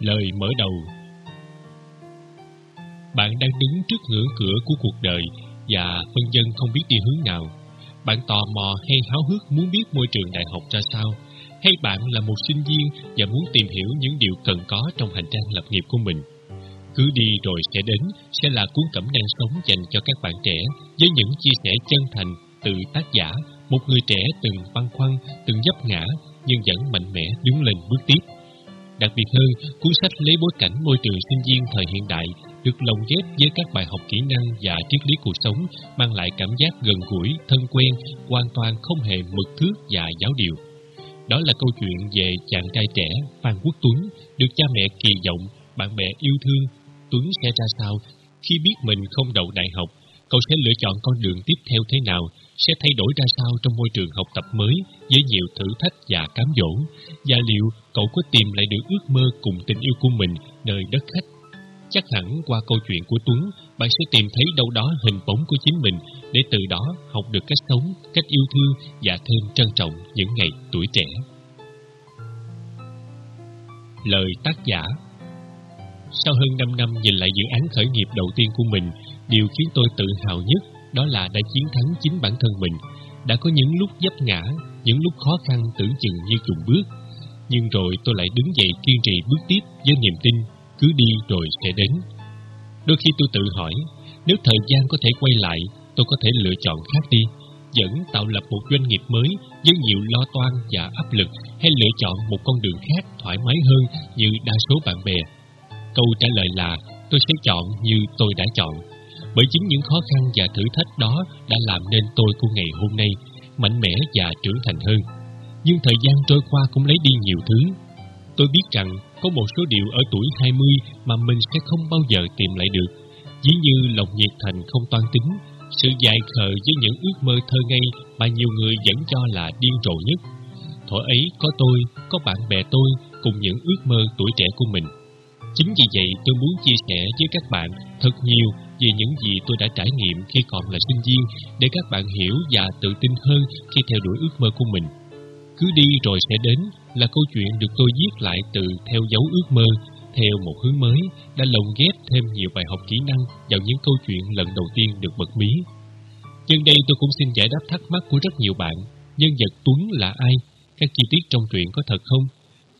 Lời mở đầu Bạn đang đứng trước ngưỡng cửa của cuộc đời và phân dân không biết đi hướng nào. Bạn tò mò hay háo hức muốn biết môi trường đại học ra sao? Hay bạn là một sinh viên và muốn tìm hiểu những điều cần có trong hành trang lập nghiệp của mình? Cứ đi rồi sẽ đến sẽ là cuốn cẩm năng sống dành cho các bạn trẻ với những chia sẻ chân thành từ tác giả, một người trẻ từng băn khoăn, từng dấp ngã nhưng vẫn mạnh mẽ đứng lên bước tiếp. Đặc biệt hơn, cuốn sách lấy bối cảnh môi trường sinh viên thời hiện đại được lồng ghép với các bài học kỹ năng và triết lý cuộc sống mang lại cảm giác gần gũi, thân quen, hoàn toàn không hề mực thước và giáo điều. Đó là câu chuyện về chàng trai trẻ Phan Quốc Tuấn được cha mẹ kỳ vọng, bạn bè yêu thương. Tuấn sẽ ra sao khi biết mình không đậu đại học, cậu sẽ lựa chọn con đường tiếp theo thế nào sẽ thay đổi ra sao trong môi trường học tập mới với nhiều thử thách và cám dỗ? Và liệu cậu có tìm lại được ước mơ cùng tình yêu của mình nơi đất khách? Chắc hẳn qua câu chuyện của Tuấn, bạn sẽ tìm thấy đâu đó hình bóng của chính mình để từ đó học được cách sống, cách yêu thương và thêm trân trọng những ngày tuổi trẻ. Lời tác giả. Sau hơn 5 năm nhìn lại dự án khởi nghiệp đầu tiên của mình, điều khiến tôi tự hào nhất đó là đã chiến thắng chính bản thân mình. Đã có những lúc dấp ngã, những lúc khó khăn tưởng chừng như trùng bước. Nhưng rồi tôi lại đứng dậy kiên trì bước tiếp với niềm tin, cứ đi rồi sẽ đến. Đôi khi tôi tự hỏi, nếu thời gian có thể quay lại, tôi có thể lựa chọn khác đi, vẫn tạo lập một doanh nghiệp mới với nhiều lo toan và áp lực hay lựa chọn một con đường khác thoải mái hơn như đa số bạn bè. Câu trả lời là tôi sẽ chọn như tôi đã chọn bởi chính những khó khăn và thử thách đó đã làm nên tôi của ngày hôm nay mạnh mẽ và trưởng thành hơn. Nhưng thời gian trôi qua cũng lấy đi nhiều thứ. Tôi biết rằng có một số điều ở tuổi 20 mà mình sẽ không bao giờ tìm lại được. Ví như lòng nhiệt thành không toan tính, sự dài khờ với những ước mơ thơ ngây mà nhiều người vẫn cho là điên rồ nhất. thổi ấy có tôi, có bạn bè tôi cùng những ước mơ tuổi trẻ của mình. Chính vì vậy tôi muốn chia sẻ với các bạn thật nhiều về những gì tôi đã trải nghiệm khi còn là sinh viên để các bạn hiểu và tự tin hơn khi theo đuổi ước mơ của mình. Cứ đi rồi sẽ đến là câu chuyện được tôi viết lại từ theo dấu ước mơ, theo một hướng mới, đã lồng ghép thêm nhiều bài học kỹ năng vào những câu chuyện lần đầu tiên được bật mí. Nhân đây tôi cũng xin giải đáp thắc mắc của rất nhiều bạn. Nhân vật Tuấn là ai? Các chi tiết trong truyện có thật không?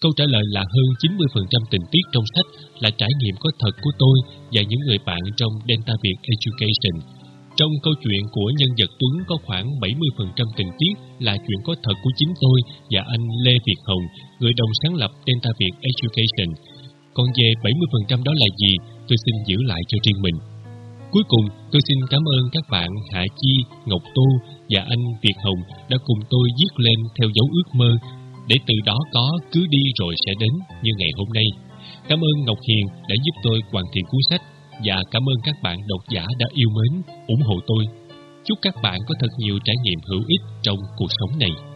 Câu trả lời là hơn 90% tình tiết trong sách là trải nghiệm có thật của tôi và những người bạn trong Delta Việt Education. Trong câu chuyện của nhân vật Tuấn có khoảng 70% tình tiết là chuyện có thật của chính tôi và anh Lê Việt Hồng, người đồng sáng lập Delta Việt Education. Còn về 70% đó là gì, tôi xin giữ lại cho riêng mình. Cuối cùng, tôi xin cảm ơn các bạn Hạ Chi, Ngọc Tô và anh Việt Hồng đã cùng tôi viết lên theo dấu ước mơ để từ đó có cứ đi rồi sẽ đến như ngày hôm nay. Cảm ơn Ngọc Hiền đã giúp tôi hoàn thiện cuốn sách và cảm ơn các bạn độc giả đã yêu mến, ủng hộ tôi. Chúc các bạn có thật nhiều trải nghiệm hữu ích trong cuộc sống này.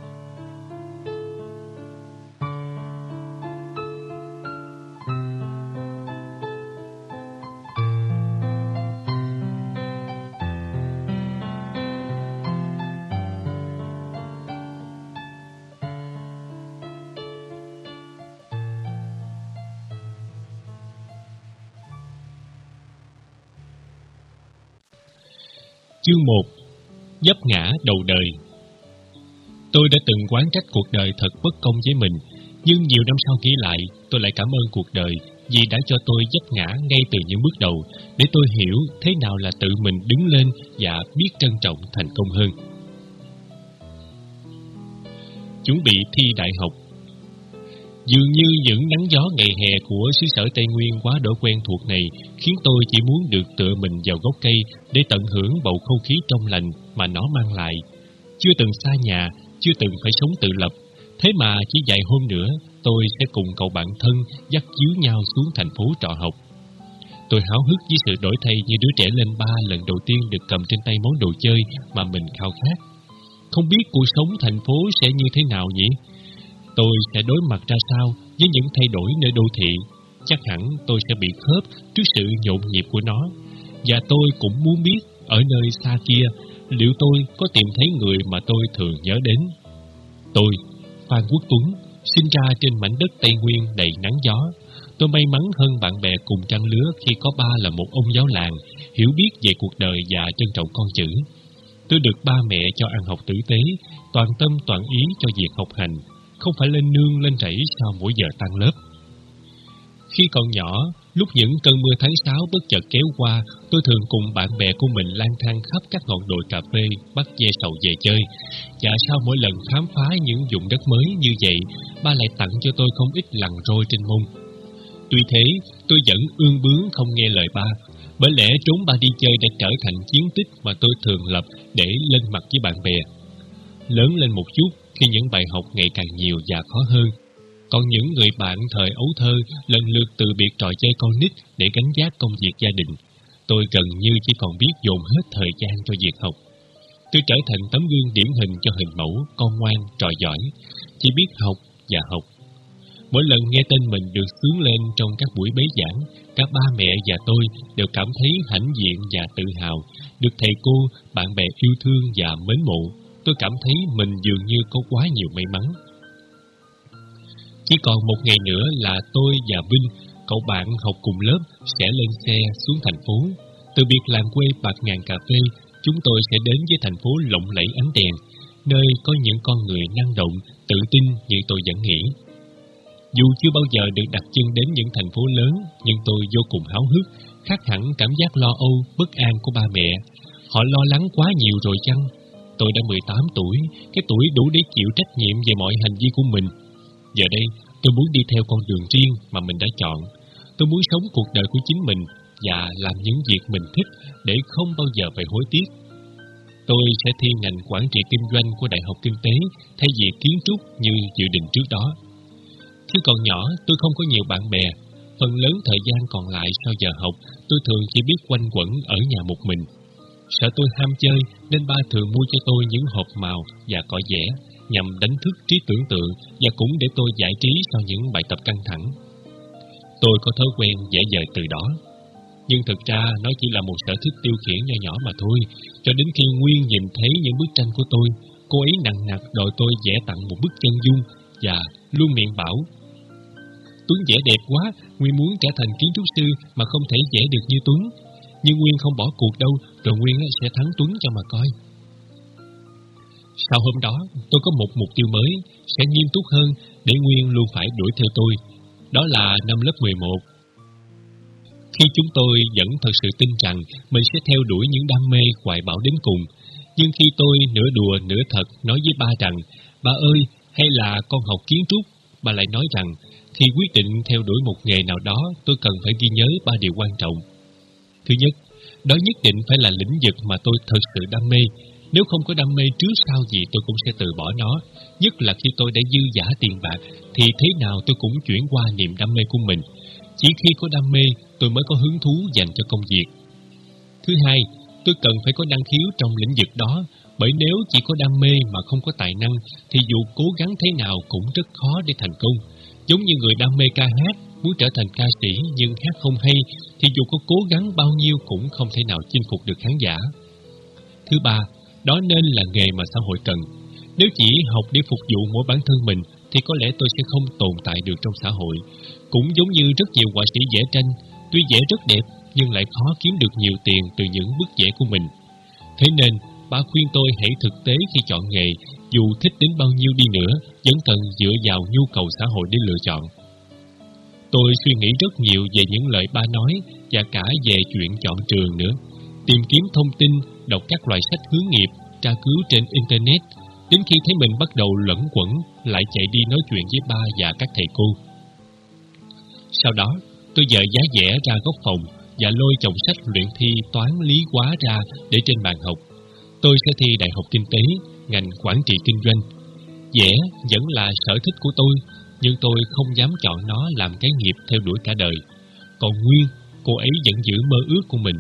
Chương 1 Dấp ngã đầu đời. Tôi đã từng quán trách cuộc đời thật bất công với mình, Nhưng nhiều năm sau nghĩ lại, Tôi lại cảm ơn cuộc đời Vì đã cho tôi dấp ngã ngay từ những bước đầu, Để tôi hiểu thế nào là tự mình đứng lên Và biết trân trọng thành công hơn. Chuẩn bị thi đại học Dường như những nắng gió ngày hè của xứ sở Tây Nguyên quá đỗi quen thuộc này khiến tôi chỉ muốn được tựa mình vào gốc cây để tận hưởng bầu không khí trong lành mà nó mang lại. Chưa từng xa nhà, chưa từng phải sống tự lập, thế mà chỉ vài hôm nữa tôi sẽ cùng cậu bạn thân dắt chiếu nhau xuống thành phố trọ học. Tôi háo hức với sự đổi thay như đứa trẻ lên ba lần đầu tiên được cầm trên tay món đồ chơi mà mình khao khát. Không biết cuộc sống thành phố sẽ như thế nào nhỉ? Tôi sẽ đối mặt ra sao với những thay đổi nơi đô thị? Chắc hẳn tôi sẽ bị khớp trước sự nhộn nhịp của nó. Và tôi cũng muốn biết ở nơi xa kia liệu tôi có tìm thấy người mà tôi thường nhớ đến. Tôi, Phan Quốc Tuấn, sinh ra trên mảnh đất Tây Nguyên đầy nắng gió. Tôi may mắn hơn bạn bè cùng trang lứa khi có ba là một ông giáo làng, hiểu biết về cuộc đời và trân trọng con chữ. Tôi được ba mẹ cho ăn học tử tế, toàn tâm toàn ý cho việc học hành, không phải lên nương lên rẫy sau mỗi giờ tan lớp. Khi còn nhỏ, lúc những cơn mưa tháng 6 bất chợt kéo qua, tôi thường cùng bạn bè của mình lang thang khắp các ngọn đồi cà phê, bắt dê sầu về chơi. Và sau mỗi lần khám phá những vùng đất mới như vậy, ba lại tặng cho tôi không ít lằn roi trên mông. Tuy thế, tôi vẫn ương bướng không nghe lời ba, bởi lẽ trốn ba đi chơi đã trở thành chiến tích mà tôi thường lập để lên mặt với bạn bè. Lớn lên một chút khi những bài học ngày càng nhiều và khó hơn, còn những người bạn thời ấu thơ lần lượt từ biệt trò chơi con nít để gánh vác công việc gia đình. Tôi gần như chỉ còn biết dồn hết thời gian cho việc học. Tôi trở thành tấm gương điển hình cho hình mẫu, con ngoan, trò giỏi, chỉ biết học và học. Mỗi lần nghe tên mình được sướng lên trong các buổi bế giảng, cả ba mẹ và tôi đều cảm thấy hãnh diện và tự hào, được thầy cô, bạn bè yêu thương và mến mộ. Tôi cảm thấy mình dường như có quá nhiều may mắn. Chỉ còn một ngày nữa là tôi và Vinh, cậu bạn học cùng lớp, sẽ lên xe xuống thành phố. Từ biệt làng quê bạc ngàn cà phê, chúng tôi sẽ đến với thành phố lộng lẫy ánh đèn, nơi có những con người năng động, tự tin như tôi vẫn nghĩ. Dù chưa bao giờ được đặt chân đến những thành phố lớn, nhưng tôi vô cùng háo hức, khác hẳn cảm giác lo âu, bất an của ba mẹ. Họ lo lắng quá nhiều rồi chăng? Tôi đã 18 tuổi, cái tuổi đủ để chịu trách nhiệm về mọi hành vi của mình. Giờ đây, tôi muốn đi theo con đường riêng mà mình đã chọn. Tôi muốn sống cuộc đời của chính mình và làm những việc mình thích để không bao giờ phải hối tiếc. Tôi sẽ thi ngành quản trị kinh doanh của Đại học Kinh tế thay vì kiến trúc như dự định trước đó. Khi còn nhỏ, tôi không có nhiều bạn bè. Phần lớn thời gian còn lại sau giờ học, tôi thường chỉ biết quanh quẩn ở nhà một mình. Sợ tôi ham chơi nên ba thường mua cho tôi những hộp màu và cọ vẽ nhằm đánh thức trí tưởng tượng và cũng để tôi giải trí sau những bài tập căng thẳng. Tôi có thói quen dễ dời từ đó. Nhưng thực ra nó chỉ là một sở thích tiêu khiển nhỏ nhỏ mà thôi, cho đến khi Nguyên nhìn thấy những bức tranh của tôi, cô ấy nặng nặc đòi tôi vẽ tặng một bức chân dung và luôn miệng bảo Tuấn vẽ đẹp quá, Nguyên muốn trở thành kiến trúc sư mà không thể vẽ được như Tuấn. Nhưng Nguyên không bỏ cuộc đâu, rồi Nguyên sẽ thắng Tuấn cho mà coi. Sau hôm đó, tôi có một mục tiêu mới, sẽ nghiêm túc hơn để Nguyên luôn phải đuổi theo tôi. Đó là năm lớp 11. Khi chúng tôi vẫn thật sự tin rằng mình sẽ theo đuổi những đam mê hoài bão đến cùng, nhưng khi tôi nửa đùa nửa thật nói với ba rằng, ba ơi, hay là con học kiến trúc, ba lại nói rằng, khi quyết định theo đuổi một nghề nào đó, tôi cần phải ghi nhớ ba điều quan trọng. Thứ nhất, đó nhất định phải là lĩnh vực mà tôi thật sự đam mê. Nếu không có đam mê trước sau gì tôi cũng sẽ từ bỏ nó. Nhất là khi tôi đã dư giả tiền bạc, thì thế nào tôi cũng chuyển qua niềm đam mê của mình. Chỉ khi có đam mê, tôi mới có hứng thú dành cho công việc. Thứ hai, tôi cần phải có năng khiếu trong lĩnh vực đó, bởi nếu chỉ có đam mê mà không có tài năng, thì dù cố gắng thế nào cũng rất khó để thành công. Giống như người đam mê ca hát, muốn trở thành ca sĩ nhưng hát không hay, thì dù có cố gắng bao nhiêu cũng không thể nào chinh phục được khán giả. Thứ ba, đó nên là nghề mà xã hội cần. Nếu chỉ học để phục vụ mỗi bản thân mình, thì có lẽ tôi sẽ không tồn tại được trong xã hội. Cũng giống như rất nhiều họa sĩ vẽ tranh, tuy vẽ rất đẹp nhưng lại khó kiếm được nhiều tiền từ những bức vẽ của mình. Thế nên, bà khuyên tôi hãy thực tế khi chọn nghề, dù thích đến bao nhiêu đi nữa, vẫn cần dựa vào nhu cầu xã hội để lựa chọn. Tôi suy nghĩ rất nhiều về những lời ba nói và cả về chuyện chọn trường nữa. Tìm kiếm thông tin, đọc các loại sách hướng nghiệp, tra cứu trên Internet, đến khi thấy mình bắt đầu lẫn quẩn, lại chạy đi nói chuyện với ba và các thầy cô. Sau đó, tôi dời giá vẽ ra góc phòng và lôi chồng sách luyện thi toán lý hóa ra để trên bàn học. Tôi sẽ thi Đại học Kinh tế, ngành quản trị kinh doanh. Vẽ vẫn là sở thích của tôi, nhưng tôi không dám chọn nó làm cái nghiệp theo đuổi cả đời. Còn Nguyên, cô ấy vẫn giữ mơ ước của mình.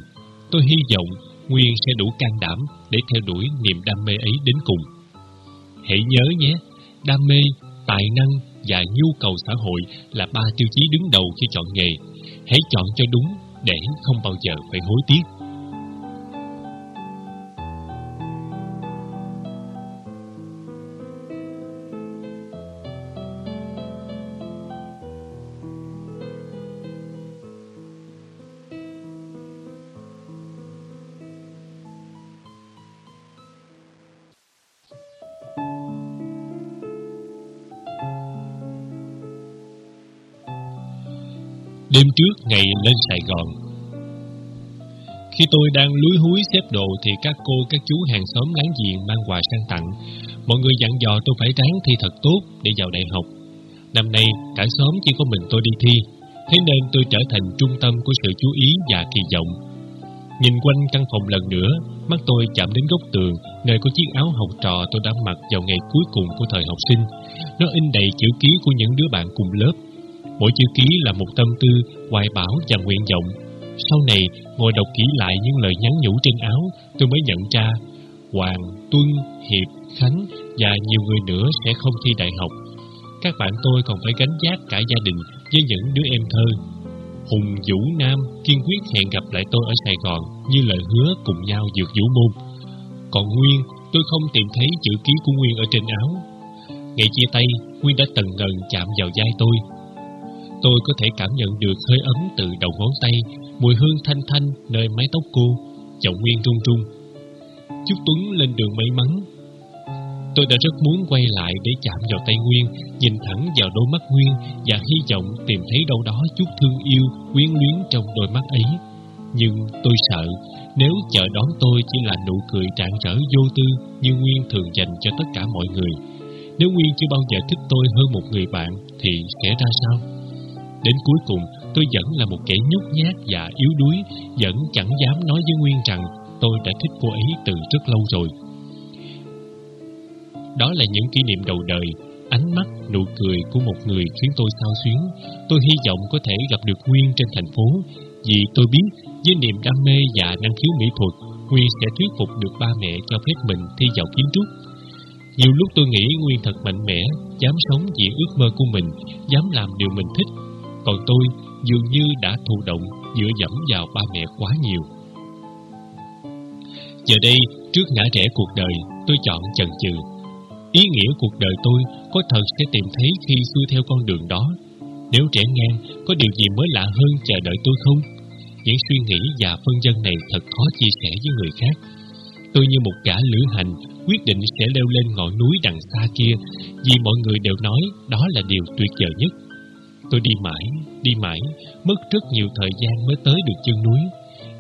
Tôi hy vọng Nguyên sẽ đủ can đảm để theo đuổi niềm đam mê ấy đến cùng. Hãy nhớ nhé, đam mê, tài năng và nhu cầu xã hội là ba tiêu chí đứng đầu khi chọn nghề. Hãy chọn cho đúng để không bao giờ phải hối tiếc. Đêm trước ngày lên Sài Gòn. Khi tôi đang lúi húi xếp đồ Thì các cô, các chú hàng xóm láng giềng mang quà sang tặng. Mọi người dặn dò tôi phải ráng thi thật tốt để vào đại học. Năm nay cả xóm chỉ có mình tôi đi thi Thế nên tôi trở thành trung tâm của sự chú ý và kỳ vọng. Nhìn quanh căn phòng lần nữa Mắt tôi chạm đến góc tường Nơi có chiếc áo học trò tôi đã mặc vào ngày cuối cùng của thời học sinh. Nó in đầy chữ ký của những đứa bạn cùng lớp. Mỗi chữ ký là một tâm tư, hoài bão và nguyện vọng Sau này, ngồi đọc kỹ lại những lời nhắn nhủ trên áo Tôi mới nhận ra Hoàng, Tuân, Hiệp, Khánh và nhiều người nữa sẽ không thi đại học Các bạn tôi còn phải gánh vác cả gia đình với những đứa em thơ Hùng Vũ Nam kiên quyết hẹn gặp lại tôi ở Sài Gòn như lời hứa cùng nhau dược vũ môn. Còn Nguyên, tôi không tìm thấy chữ ký của Nguyên ở trên áo. Ngày chia tay, Nguyên đã tần ngần chạm vào vai tôi. Tôi có thể cảm nhận được hơi ấm từ đầu ngón tay, mùi hương thanh thanh nơi mái tóc cô, giọng Nguyên run run. Chúc Tuấn lên đường may mắn, Tôi đã rất muốn quay lại để chạm vào tay Nguyên, nhìn thẳng vào đôi mắt Nguyên và hy vọng tìm thấy đâu đó chút thương yêu, quyến luyến trong đôi mắt ấy. Nhưng tôi sợ, nếu chờ đón tôi chỉ là nụ cười trạng trở vô tư như Nguyên thường dành cho tất cả mọi người. Nếu Nguyên chưa bao giờ thích tôi hơn một người bạn, thì sẽ ra sao? Đến cuối cùng, tôi vẫn là một kẻ nhút nhát và yếu đuối, vẫn chẳng dám nói với Nguyên rằng tôi đã thích cô ấy từ rất lâu rồi. Đó là những kỷ niệm đầu đời, ánh mắt, nụ cười của một người khiến tôi sao xuyến. Tôi hy vọng có thể gặp được Nguyên trên thành phố, vì tôi biết với niềm đam mê và năng khiếu mỹ thuật, Nguyên sẽ thuyết phục được ba mẹ cho phép mình thi vào kiến trúc. Nhiều lúc tôi nghĩ Nguyên thật mạnh mẽ, dám sống vì ước mơ của mình, dám làm điều mình thích. Còn tôi dường như đã thụ động dựa dẫm vào ba mẹ quá nhiều. Giờ đây, trước ngã rẽ cuộc đời, tôi chọn chần chừ Ý nghĩa cuộc đời tôi có thật sẽ tìm thấy khi xuôi theo con đường đó. Nếu trẻ ngang, có điều gì mới lạ hơn chờ đợi tôi không? Những suy nghĩ và phân dân này thật khó chia sẻ với người khác. Tôi như một gã lữ hành, quyết định sẽ leo lên ngọn núi đằng xa kia, vì mọi người đều nói đó là điều tuyệt vời nhất. Tôi đi mãi, đi mãi, mất rất nhiều thời gian mới tới được chân núi.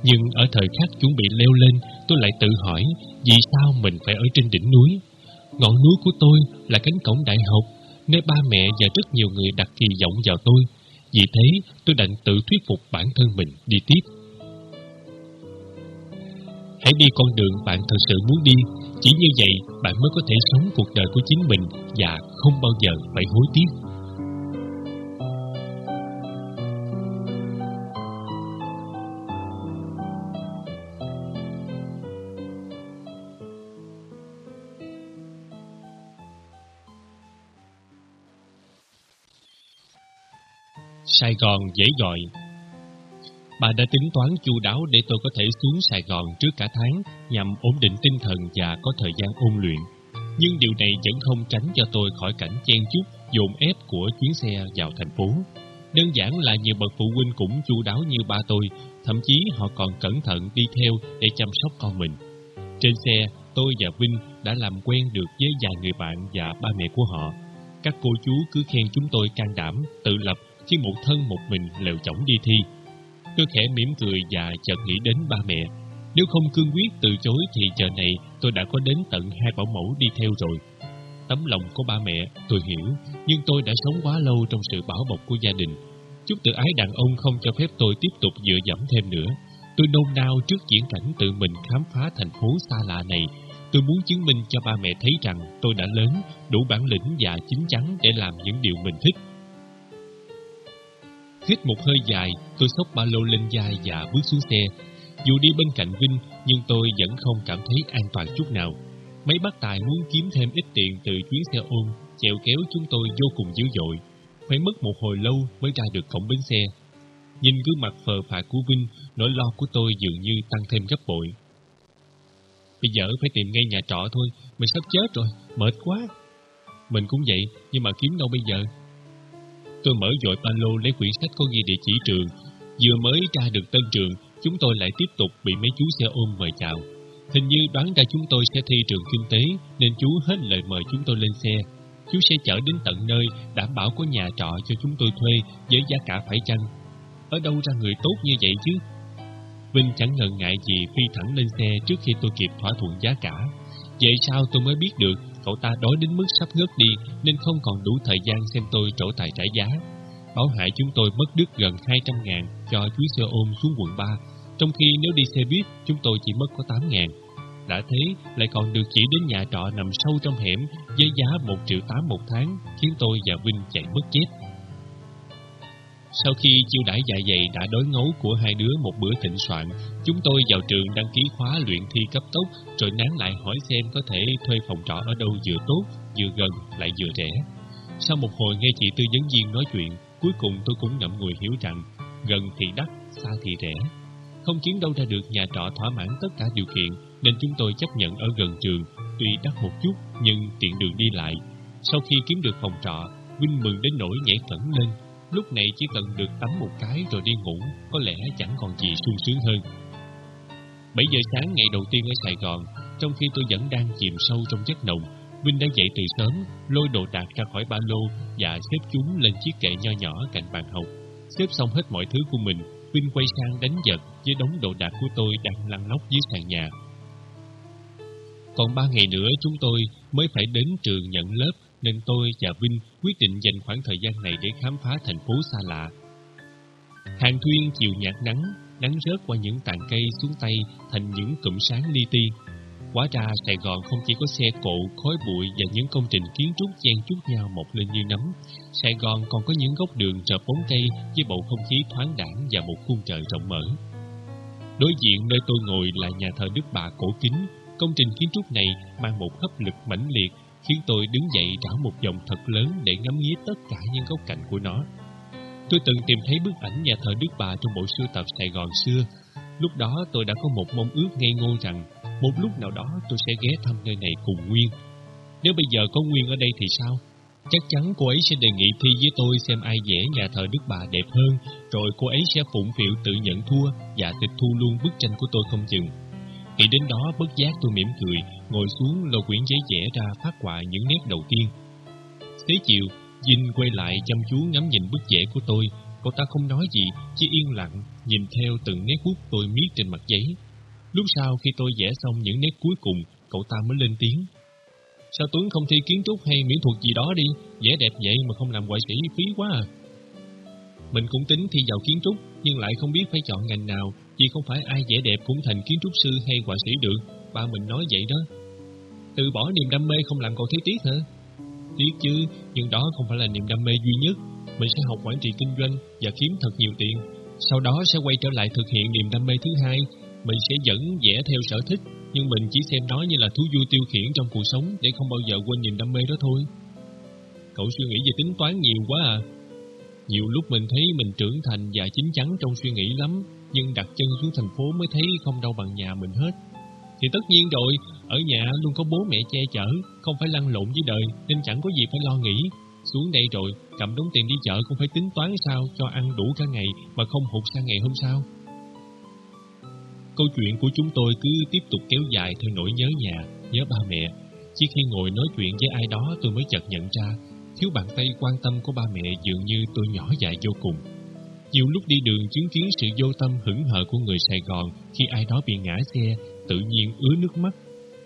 Nhưng ở thời khắc chuẩn bị leo lên, tôi lại tự hỏi vì sao mình phải ở trên đỉnh núi. Ngọn núi của tôi là cánh cổng đại học, nơi ba mẹ và rất nhiều người đặt kỳ vọng vào tôi. Vì thế, tôi đành tự thuyết phục bản thân mình đi tiếp. Hãy đi con đường bạn thật sự muốn đi, chỉ như vậy bạn mới có thể sống cuộc đời của chính mình và không bao giờ phải hối tiếc. Sài Gòn dễ gọi Bà đã tính toán chu đáo để tôi có thể xuống Sài Gòn trước cả tháng nhằm ổn định tinh thần và có thời gian ôn luyện. Nhưng điều này vẫn không tránh cho tôi khỏi cảnh chen chúc, dồn ép của chuyến xe vào thành phố. Đơn giản là nhiều bậc phụ huynh cũng chu đáo như ba tôi, thậm chí họ còn cẩn thận đi theo để chăm sóc con mình. Trên xe, tôi và Vinh đã làm quen được với vài người bạn và ba mẹ của họ. Các cô chú cứ khen chúng tôi can đảm, tự lập khi một thân một mình lều chổng đi thi. Tôi khẽ mỉm cười và chợt nghĩ đến ba mẹ. Nếu không cương quyết từ chối thì giờ này tôi đã có đến tận hai bảo mẫu đi theo rồi. Tấm lòng của ba mẹ tôi hiểu, nhưng tôi đã sống quá lâu trong sự bảo bọc của gia đình. Chút tự ái đàn ông không cho phép tôi tiếp tục dựa dẫm thêm nữa. Tôi nôn nao trước diễn cảnh tự mình khám phá thành phố xa lạ này. Tôi muốn chứng minh cho ba mẹ thấy rằng tôi đã lớn, đủ bản lĩnh và chín chắn để làm những điều mình thích. Hít một hơi dài, tôi xốc ba lô lên vai và bước xuống xe. Dù đi bên cạnh Vinh, nhưng tôi vẫn không cảm thấy an toàn chút nào. Mấy bác tài muốn kiếm thêm ít tiền từ chuyến xe ôm, chèo kéo chúng tôi vô cùng dữ dội. Phải mất một hồi lâu mới ra được cổng bến xe. Nhìn gương mặt phờ phạc của Vinh, nỗi lo của tôi dường như tăng thêm gấp bội. Bây giờ phải tìm ngay nhà trọ thôi, mình sắp chết rồi, mệt quá. Mình cũng vậy, nhưng mà kiếm đâu bây giờ? Tôi mở dội ba lô lấy quyển sách có ghi địa chỉ trường. Vừa mới ra được tân trường, chúng tôi lại tiếp tục bị mấy chú xe ôm mời chào. Hình như đoán ra chúng tôi sẽ thi trường kinh tế, nên chú hết lời mời chúng tôi lên xe. Chú sẽ chở đến tận nơi, đảm bảo có nhà trọ cho chúng tôi thuê với giá cả phải chăng. ở đâu ra người tốt như vậy chứ? Vinh chẳng ngần ngại gì phi thẳng lên xe trước khi tôi kịp thỏa thuận giá cả. Vậy sao tôi mới biết được cậu ta đói đến mức sắp ngất đi nên không còn đủ thời gian xem tôi trổ tài trả giá. Bảo hại chúng tôi mất đứt gần 200 ngàn cho chuyến xe ôm xuống quận 3, trong khi nếu đi xe buýt chúng tôi chỉ mất có 8 ngàn. Đã thế, lại còn được chỉ đến nhà trọ nằm sâu trong hẻm với giá 1 triệu 8 một tháng, khiến tôi và Vinh chạy mất chết. Sau khi chiêu đãi dạ dày đã đói ngấu của hai đứa một bữa thịnh soạn, chúng tôi vào trường đăng ký khóa luyện thi cấp tốc, rồi nán lại hỏi xem có thể thuê phòng trọ ở đâu vừa tốt, vừa gần, lại vừa rẻ. Sau một hồi nghe chị tư vấn viên nói chuyện, cuối cùng tôi cũng ngậm ngùi hiểu rằng gần thì đắt, xa thì rẻ. Không kiếm đâu ra được nhà trọ thỏa mãn tất cả điều kiện, nên chúng tôi chấp nhận ở gần trường, tuy đắt một chút nhưng tiện đường đi lại. Sau khi kiếm được phòng trọ, Vinh mừng đến nỗi nhảy cẩn lên, Lúc này chỉ cần được tắm một cái rồi đi ngủ, có lẽ chẳng còn gì sung sướng hơn. 7 giờ sáng ngày đầu tiên ở Sài Gòn, trong khi tôi vẫn đang chìm sâu trong giấc nồng, Vinh đã dậy từ sớm, lôi đồ đạc ra khỏi ba lô và xếp chúng lên chiếc kệ nho nhỏ cạnh bàn học. Xếp xong hết mọi thứ của mình, Vinh quay sang đánh giật với đống đồ đạc của tôi đang lăn lóc dưới sàn nhà. Còn ba ngày nữa chúng tôi mới phải đến trường nhận lớp nên tôi và Vinh quyết định dành khoảng thời gian này để khám phá thành phố xa lạ. Hàng thuyên chiều nhạt nắng, nắng rớt qua những tàn cây xuống tay thành những cụm sáng li ti. Quá ra Sài Gòn không chỉ có xe cộ, khói bụi và những công trình kiến trúc chen chúc nhau mọc lên như nấm. Sài Gòn còn có những góc đường chợp bóng cây với bầu không khí thoáng đãng và một khung trời rộng mở. Đối diện nơi tôi ngồi là nhà thờ Đức Bà cổ kính. Công trình kiến trúc này mang một hấp lực mãnh liệt khiến tôi đứng dậy đảo một vòng thật lớn để ngắm nghía tất cả những góc cạnh của nó. Tôi từng tìm thấy bức ảnh nhà thờ Đức Bà trong bộ sưu tập Sài Gòn xưa. Lúc đó tôi đã có một mong ước ngây ngô rằng một lúc nào đó tôi sẽ ghé thăm nơi này cùng Nguyên. Nếu bây giờ có Nguyên ở đây thì sao? Chắc chắn cô ấy sẽ đề nghị thi với tôi xem ai vẽ nhà thờ Đức Bà đẹp hơn, rồi cô ấy sẽ phụng phịu tự nhận thua và tịch thu luôn bức tranh của tôi không chừng. Nghĩ đến đó bất giác tôi mỉm cười, ngồi xuống lôi quyển giấy vẽ ra phát họa những nét đầu tiên. Xế chiều, Dinh quay lại chăm chú ngắm nhìn bức vẽ của tôi. Cậu ta không nói gì, chỉ yên lặng, nhìn theo từng nét bút tôi miết trên mặt giấy. Lúc sau khi tôi vẽ xong những nét cuối cùng, cậu ta mới lên tiếng. Sao Tuấn không thi kiến trúc hay mỹ thuật gì đó đi, vẽ đẹp vậy mà không làm họa sĩ phí quá à. Mình cũng tính thi vào kiến trúc, nhưng lại không biết phải chọn ngành nào, vì không phải ai vẽ đẹp cũng thành kiến trúc sư hay họa sĩ được. Ba mình nói vậy đó. Từ bỏ niềm đam mê không làm cậu thấy tiếc hả? Tiếc chứ, nhưng đó không phải là niềm đam mê duy nhất. Mình sẽ học quản trị kinh doanh và kiếm thật nhiều tiền. Sau đó sẽ quay trở lại thực hiện niềm đam mê thứ hai. Mình sẽ dẫn vẽ theo sở thích, nhưng mình chỉ xem nó như là thú vui tiêu khiển trong cuộc sống để không bao giờ quên niềm đam mê đó thôi. Cậu suy nghĩ về tính toán nhiều quá à. Nhiều lúc mình thấy mình trưởng thành và chín chắn trong suy nghĩ lắm, nhưng đặt chân xuống thành phố mới thấy không đâu bằng nhà mình hết. Thì tất nhiên rồi, ở nhà luôn có bố mẹ che chở, không phải lăn lộn với đời nên chẳng có gì phải lo nghĩ. Xuống đây rồi, cầm đống tiền đi chợ cũng phải tính toán sao cho ăn đủ cả ngày mà không hụt sang ngày hôm sau. Câu chuyện của chúng tôi cứ tiếp tục kéo dài theo nỗi nhớ nhà, nhớ ba mẹ. Chỉ khi ngồi nói chuyện với ai đó tôi mới chợt nhận ra, thiếu bàn tay quan tâm của ba mẹ dường như tôi nhỏ dại vô cùng. Nhiều lúc đi đường chứng kiến sự vô tâm hững hờ của người Sài Gòn khi ai đó bị ngã xe, tự nhiên ứa nước mắt.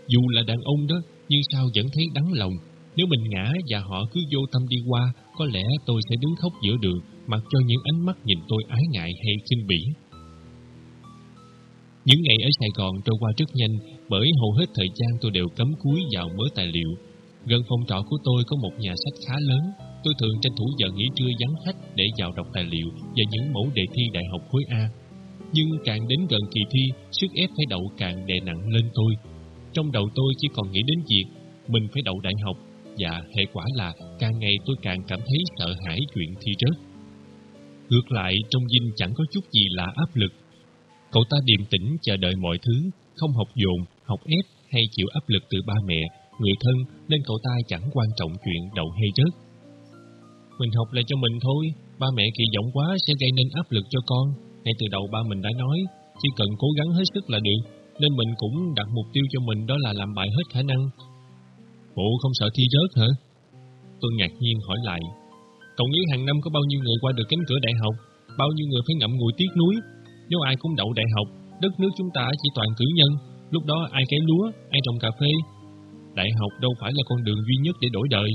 Dù là đàn ông đó, nhưng sao vẫn thấy đắng lòng. Nếu mình ngã và họ cứ vô tâm đi qua, có lẽ tôi sẽ đứng khóc giữa đường, mặc cho những ánh mắt nhìn tôi ái ngại hay khinh bỉ. Những ngày ở Sài Gòn trôi qua rất nhanh, bởi hầu hết thời gian tôi đều cấm cúi vào mớ tài liệu. Gần phòng trọ của tôi có một nhà sách khá lớn, tôi thường tranh thủ giờ nghỉ trưa vắng khách để vào đọc tài liệu và những mẫu đề thi đại học khối A. Nhưng càng đến gần kỳ thi, sức ép phải đậu càng đè nặng lên tôi. Trong đầu tôi chỉ còn nghĩ đến việc mình phải đậu đại học và hệ quả là càng ngày tôi càng cảm thấy sợ hãi chuyện thi rớt. Ngược lại, trong Vinh chẳng có chút gì là áp lực. Cậu ta điềm tĩnh chờ đợi mọi thứ, không học dồn, học ép hay chịu áp lực từ ba mẹ, người thân nên cậu ta chẳng quan trọng chuyện đậu hay rớt. Mình học là cho mình thôi, ba mẹ kỳ vọng quá sẽ gây nên áp lực cho con. Ngay từ đầu ba mình đã nói, chỉ cần cố gắng hết sức là được, nên mình cũng đặt mục tiêu cho mình đó là làm bài hết khả năng. Bộ không sợ thi rớt hả? Tôi ngạc nhiên hỏi lại. Cậu nghĩ hàng năm có bao nhiêu người qua được cánh cửa đại học? bao nhiêu người phải ngậm ngùi tiếc nuối. Nếu ai cũng đậu đại học, đất nước chúng ta chỉ toàn cử nhân, lúc đó ai cấy lúa, ai trồng cà phê. Đại học đâu phải là con đường duy nhất để đổi đời.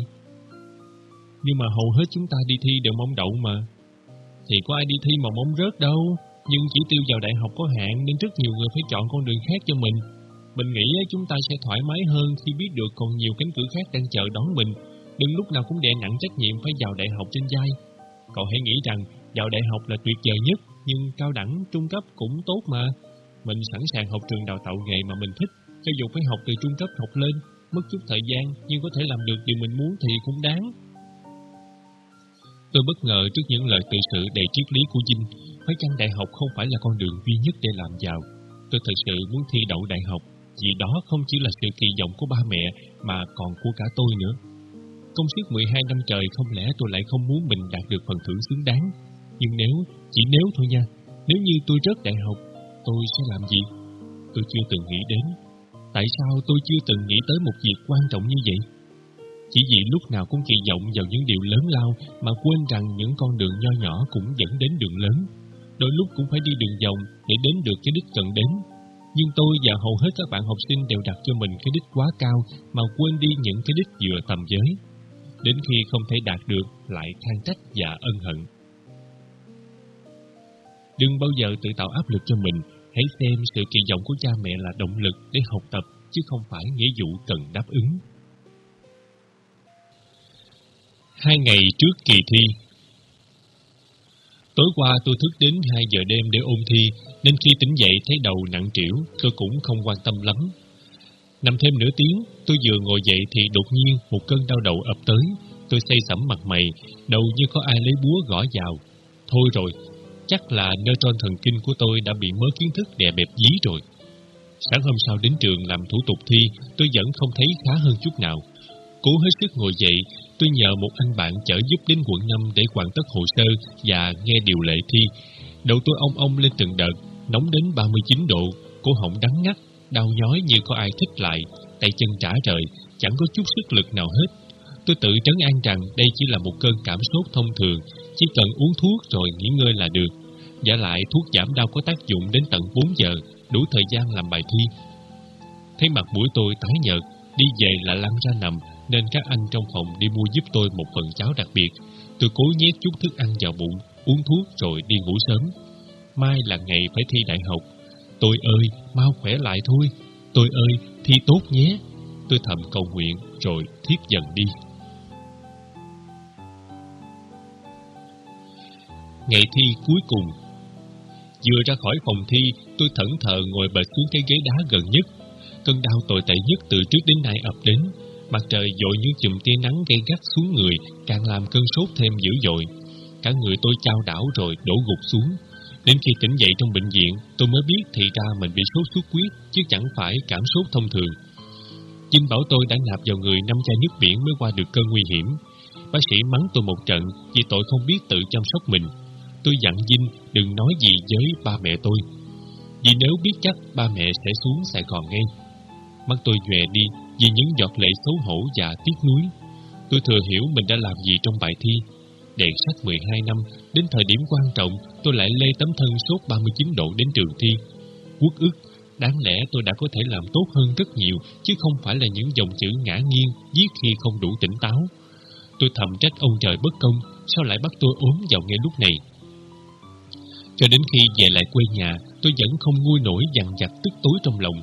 Nhưng mà hầu hết chúng ta đi thi đều mong đậu mà. Thì có ai đi thi mà mong rớt đâu, nhưng chỉ tiêu vào đại học có hạn nên rất nhiều người phải chọn con đường khác cho mình. Mình nghĩ chúng ta sẽ thoải mái hơn khi biết được còn nhiều cánh cửa khác đang chờ đón mình. Đừng lúc nào cũng đè nặng trách nhiệm phải vào đại học trên vai. Cậu hãy nghĩ rằng vào đại học là tuyệt vời nhất, nhưng cao đẳng, trung cấp cũng tốt mà. Mình sẵn sàng học trường đào tạo nghề mà mình thích, cho dù phải học từ trung cấp học lên, mất chút thời gian nhưng có thể làm được điều mình muốn thì cũng đáng. Tôi bất ngờ trước những lời tự sự đầy triết lý của Vinh, phải chăng đại học không phải là con đường duy nhất để làm giàu. Tôi thật sự muốn thi đậu đại học, vì đó không chỉ là sự kỳ vọng của ba mẹ mà còn của cả tôi nữa. Công sức 12 năm trời không lẽ tôi lại không muốn mình đạt được phần thưởng xứng đáng. Nhưng nếu, chỉ nếu thôi nha, nếu như tôi rớt đại học, tôi sẽ làm gì? Tôi chưa từng nghĩ đến. Tại sao tôi chưa từng nghĩ tới một việc quan trọng như vậy? Chỉ vì lúc nào cũng kỳ vọng vào những điều lớn lao mà quên rằng những con đường nho nhỏ cũng dẫn đến đường lớn. Đôi lúc cũng phải đi đường vòng để đến được cái đích cần đến. Nhưng tôi và hầu hết các bạn học sinh đều đặt cho mình cái đích quá cao mà quên đi những cái đích vừa tầm giới. Đến khi không thể đạt được lại than trách và ân hận. Đừng bao giờ tự tạo áp lực cho mình, hãy xem sự kỳ vọng của cha mẹ là động lực để học tập chứ không phải nghĩa vụ cần đáp ứng. Hai ngày trước kỳ thi Tối qua tôi thức đến 2 giờ đêm để ôn thi, nên khi tỉnh dậy thấy đầu nặng trĩu, tôi cũng không quan tâm lắm. Nằm thêm nửa tiếng, tôi vừa ngồi dậy thì đột nhiên một cơn đau đầu ập tới. Tôi say sẩm mặt mày, đầu như có ai lấy búa gõ vào. Thôi rồi, chắc là neutron thần kinh của tôi đã bị mớ kiến thức đè bẹp dí rồi. Sáng hôm sau đến trường làm thủ tục thi, tôi vẫn không thấy khá hơn chút nào. Cố hết sức ngồi dậy, tôi nhờ một anh bạn chở giúp đến quận 5 để hoàn tất hồ sơ và nghe điều lệ thi. Đầu tôi ong ong lên từng đợt, nóng đến 39 độ, cổ họng đắng ngắt, đau nhói như có ai thích lại, tay chân trả trời, chẳng có chút sức lực nào hết. Tôi tự trấn an rằng đây chỉ là một cơn cảm sốt thông thường, chỉ cần uống thuốc rồi nghỉ ngơi là được. Giả lại thuốc giảm đau có tác dụng đến tận 4 giờ, đủ thời gian làm bài thi. Thấy mặt mũi tôi tái nhợt, đi về là lăn ra nằm, nên các anh trong phòng đi mua giúp tôi một phần cháo đặc biệt. Tôi cố nhét chút thức ăn vào bụng, uống thuốc rồi đi ngủ sớm. Mai là ngày phải thi đại học. Tôi ơi, mau khỏe lại thôi. Tôi ơi, thi tốt nhé. Tôi thầm cầu nguyện rồi thiếp dần đi. Ngày thi cuối cùng Vừa ra khỏi phòng thi, tôi thẫn thờ ngồi bệt xuống cái ghế đá gần nhất. Cơn đau tồi tệ nhất từ trước đến nay ập đến. Mặt trời dội những chùm tia nắng gây gắt xuống người, càng làm cơn sốt thêm dữ dội. Cả người tôi trao đảo rồi đổ gục xuống. Đến khi tỉnh dậy trong bệnh viện, tôi mới biết thì ra mình bị sốt xuất huyết, chứ chẳng phải cảm sốt thông thường. Dinh bảo tôi đã nạp vào người năm chai nước biển mới qua được cơn nguy hiểm. Bác sĩ mắng tôi một trận vì tội không biết tự chăm sóc mình. Tôi dặn Dinh đừng nói gì với ba mẹ tôi. Vì nếu biết chắc ba mẹ sẽ xuống Sài Gòn ngay. Mắt tôi nhòe đi vì những giọt lệ xấu hổ và tiếc nuối. Tôi thừa hiểu mình đã làm gì trong bài thi. Đèn sách 12 năm, đến thời điểm quan trọng, tôi lại lê tấm thân sốt 39 độ đến trường thi. Quốc ức, đáng lẽ tôi đã có thể làm tốt hơn rất nhiều, chứ không phải là những dòng chữ ngã nghiêng, viết khi không đủ tỉnh táo. Tôi thầm trách ông trời bất công, sao lại bắt tôi ốm vào ngay lúc này. Cho đến khi về lại quê nhà, tôi vẫn không nguôi nổi dằn vặt tức tối trong lòng.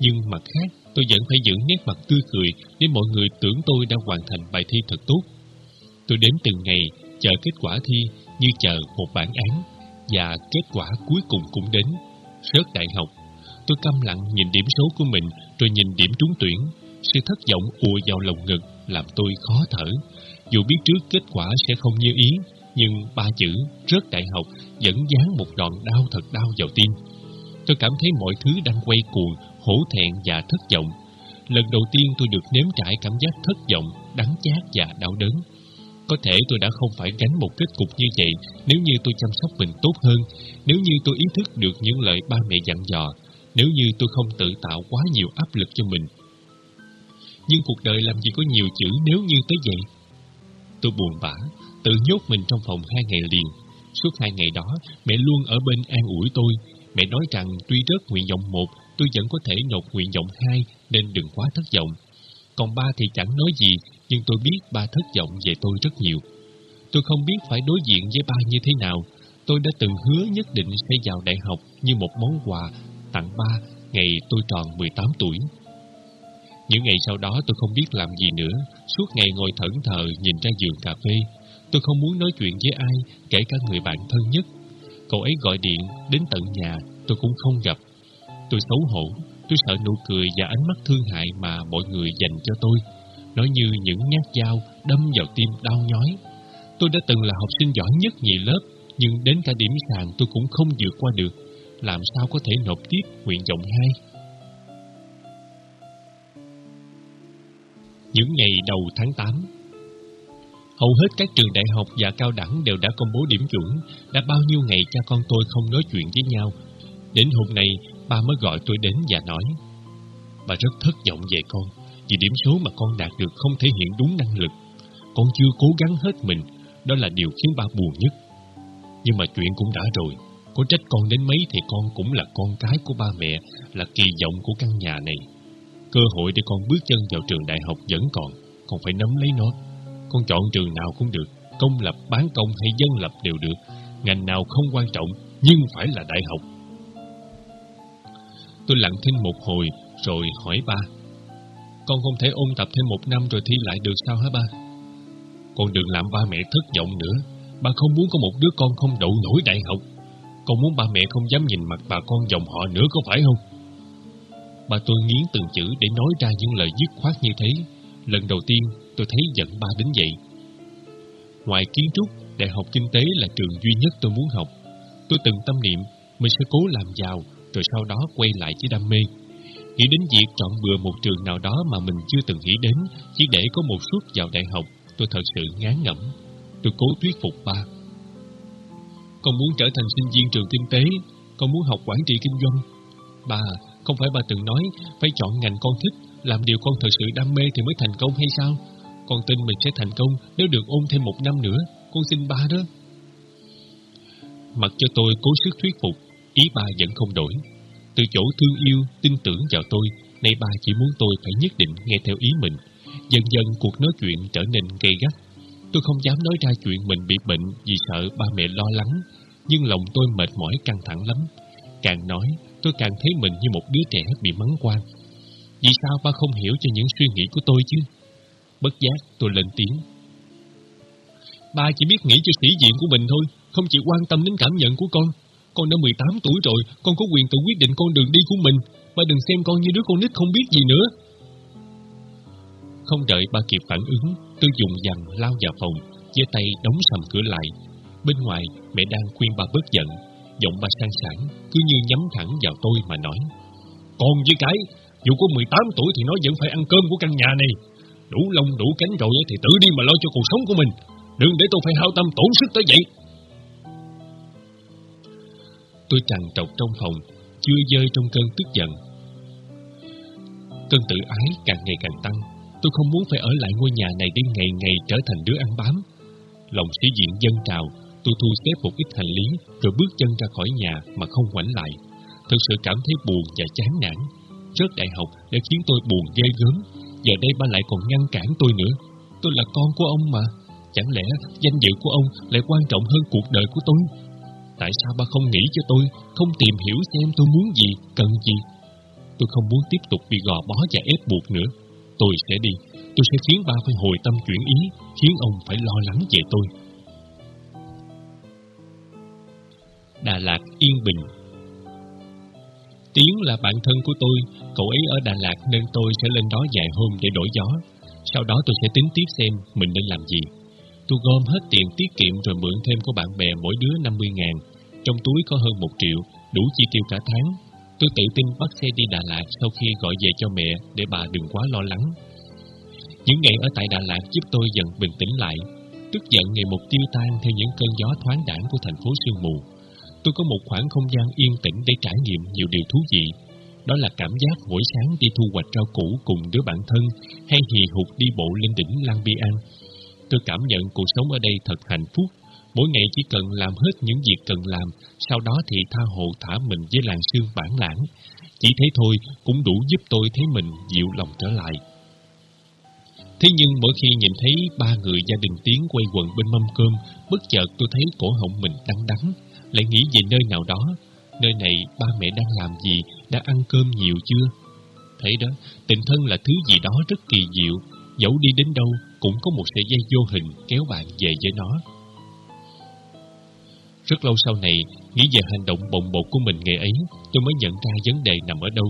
Nhưng mặt khác, tôi vẫn phải giữ nét mặt tươi cười để mọi người tưởng tôi đã hoàn thành bài thi thật tốt. Tôi đến từng ngày, chờ kết quả thi như chờ một bản án, và kết quả cuối cùng cũng đến, rớt đại học. Tôi câm lặng nhìn điểm số của mình, rồi nhìn điểm trúng tuyển. Sự thất vọng ùa vào lòng ngực, làm tôi khó thở. Dù biết trước kết quả sẽ không như ý, nhưng ba chữ rớt đại học vẫn dán một đòn đau thật đau vào tim. Tôi cảm thấy mọi thứ đang quay cuồng, hổ thẹn và thất vọng. Lần đầu tiên tôi được nếm trải cảm giác thất vọng, đắng chát và đau đớn. Có thể tôi đã không phải gánh một kết cục như vậy nếu như tôi chăm sóc mình tốt hơn, nếu như tôi ý thức được những lời ba mẹ dặn dò, nếu như tôi không tự tạo quá nhiều áp lực cho mình. Nhưng cuộc đời làm gì có nhiều chữ nếu như tới vậy? Tôi buồn bã, tự nhốt mình trong phòng hai ngày liền. Suốt hai ngày đó, mẹ luôn ở bên an ủi tôi. Mẹ nói rằng tuy rớt nguyện vọng một, tôi vẫn có thể nộp nguyện vọng hai, nên đừng quá thất vọng. Còn ba thì chẳng nói gì, nhưng tôi biết ba thất vọng về tôi rất nhiều. Tôi không biết phải đối diện với ba như thế nào. Tôi đã từng hứa nhất định sẽ vào đại học như một món quà tặng ba ngày tôi tròn 18 tuổi. Những ngày sau đó tôi không biết làm gì nữa, suốt ngày ngồi thẫn thờ nhìn ra giường cà phê. Tôi không muốn nói chuyện với ai, kể cả người bạn thân nhất. Cậu ấy gọi điện đến tận nhà, tôi cũng không gặp. Tôi xấu hổ, tôi sợ nụ cười và ánh mắt thương hại mà mọi người dành cho tôi. Nó như những nhát dao đâm vào tim đau nhói. Tôi đã từng là học sinh giỏi nhất nhì lớp, nhưng đến cả điểm sàn tôi cũng không vượt qua được. Làm sao có thể nộp tiếp nguyện vọng hai? Những ngày đầu tháng 8 Hầu hết các trường đại học và cao đẳng đều đã công bố điểm chuẩn, đã bao nhiêu ngày cha con tôi không nói chuyện với nhau. Đến hôm nay, ba mới gọi tôi đến và nói Bà rất thất vọng về con, vì điểm số mà con đạt được không thể hiện đúng năng lực. Con chưa cố gắng hết mình, đó là điều khiến ba buồn nhất. Nhưng mà chuyện cũng đã rồi, có trách con đến mấy thì con cũng là con cái của ba mẹ, là kỳ vọng của căn nhà này. Cơ hội để con bước chân vào trường đại học vẫn còn, con phải nắm lấy nó. Con chọn trường nào cũng được, công lập, bán công hay dân lập đều được. Ngành nào không quan trọng, nhưng phải là đại học. Tôi lặng thinh một hồi, rồi hỏi ba. Con không thể ôn tập thêm một năm rồi thi lại được sao hả ba? Con đừng làm ba mẹ thất vọng nữa. Ba không muốn có một đứa con không đậu nổi đại học. Con muốn ba mẹ không dám nhìn mặt bà con dòng họ nữa có phải không? Bà tôi nghiến từng chữ để nói ra những lời dứt khoát như thế. Lần đầu tiên tôi thấy giận ba đến vậy. Ngoài kiến trúc, Đại học Kinh tế là trường duy nhất tôi muốn học. Tôi từng tâm niệm mình sẽ cố làm giàu, rồi sau đó quay lại với đam mê. Nghĩ đến việc chọn bừa một trường nào đó mà mình chưa từng nghĩ đến, chỉ để có một suất vào đại học, tôi thật sự ngán ngẩm. Tôi cố thuyết phục ba. Con muốn trở thành sinh viên trường kinh tế, con muốn học quản trị kinh doanh. Ba, không phải bà từng nói phải chọn ngành con thích, làm điều con thật sự đam mê thì mới thành công hay sao? Con tin mình sẽ thành công nếu được ôn thêm một năm nữa. Con xin ba đó. Mặc cho tôi cố sức thuyết phục, ý ba vẫn không đổi. Từ chỗ thương yêu, tin tưởng vào tôi, nay ba chỉ muốn tôi phải nhất định nghe theo ý mình. Dần dần cuộc nói chuyện trở nên gay gắt. Tôi không dám nói ra chuyện mình bị bệnh vì sợ ba mẹ lo lắng, nhưng lòng tôi mệt mỏi căng thẳng lắm. Càng nói, tôi càng thấy mình như một đứa trẻ bị mắng quan. Vì sao ba không hiểu cho những suy nghĩ của tôi chứ? Bất giác tôi lên tiếng. Ba chỉ biết nghĩ cho sĩ diện của mình thôi, không chịu quan tâm đến cảm nhận của con. Con đã 18 tuổi rồi, con có quyền tự quyết định con đường đi của mình. Ba đừng xem con như đứa con nít không biết gì nữa. Không đợi ba kịp phản ứng, tôi dùng dằn lao vào phòng, giơ tay đóng sầm cửa lại. Bên ngoài, mẹ đang khuyên ba bớt giận. Giọng ba sang sảng, cứ như nhắm thẳng vào tôi mà nói. con với cái, dù có 18 tuổi thì nó vẫn phải ăn cơm của căn nhà này. Đủ lông đủ cánh rồi thì tự đi mà lo cho cuộc sống của mình. Đừng để tôi phải hao tâm tổn sức tới vậy. Tôi trằn trọc trong phòng, chưa rơi trong cơn tức giận. Cơn tự ái càng ngày càng tăng. Tôi không muốn phải ở lại ngôi nhà này để ngày ngày trở thành đứa ăn bám. Lòng sĩ diện dân trào, tôi thu xếp một ít hành lý rồi bước chân ra khỏi nhà mà không ngoảnh lại. Thực sự cảm thấy buồn và chán nản. Rớt đại học đã khiến tôi buồn ghê gớm. Giờ đây ba lại còn ngăn cản tôi nữa. Tôi là con của ông mà. Chẳng lẽ danh dự của ông lại quan trọng hơn cuộc đời của tôi? Tại sao ba không nghĩ cho tôi, không tìm hiểu xem tôi muốn gì, cần gì? Tôi không muốn tiếp tục bị gò bó và ép buộc nữa. Tôi sẽ đi, tôi sẽ khiến ba phải hồi tâm chuyển ý, khiến ông phải lo lắng về tôi. Đà Lạt yên bình Tiến là bạn thân của tôi, cậu ấy ở Đà Lạt nên tôi sẽ lên đó vài hôm để đổi gió. Sau đó tôi sẽ tính tiếp xem mình nên làm gì. Tôi gom hết tiền tiết kiệm rồi mượn thêm của bạn bè mỗi đứa 50 ngàn. Trong túi có hơn một triệu, đủ chi tiêu cả tháng. Tôi tự tin bắt xe đi Đà Lạt sau khi gọi về cho mẹ để bà đừng quá lo lắng. Những ngày ở tại Đà Lạt giúp tôi dần bình tĩnh lại. Tức giận ngày một tiêu tan theo những cơn gió thoáng đảng của thành phố sương mù. Tôi có một khoảng không gian yên tĩnh để trải nghiệm nhiều điều thú vị. Đó là cảm giác mỗi sáng đi thu hoạch rau củ cùng đứa bạn thân hay hì hục đi bộ lên đỉnh Lan Bi An Tôi cảm nhận cuộc sống ở đây thật hạnh phúc, Mỗi ngày chỉ cần làm hết những việc cần làm, sau đó thì tha hồ thả mình với làng xương bản lãng. Chỉ thế thôi cũng đủ giúp tôi thấy mình dịu lòng trở lại. Thế nhưng mỗi khi nhìn thấy ba người gia đình Tiến quay quần bên mâm cơm, bất chợt tôi thấy cổ họng mình đắng đắng, lại nghĩ về nơi nào đó. Nơi này ba mẹ đang làm gì, đã ăn cơm nhiều chưa? Thấy đó, tình thân là thứ gì đó rất kỳ diệu, dẫu đi đến đâu cũng có một sợi dây vô hình kéo bạn về với nó. Rất lâu sau này, nghĩ về hành động bồng bột của mình ngày ấy, tôi mới nhận ra vấn đề nằm ở đâu.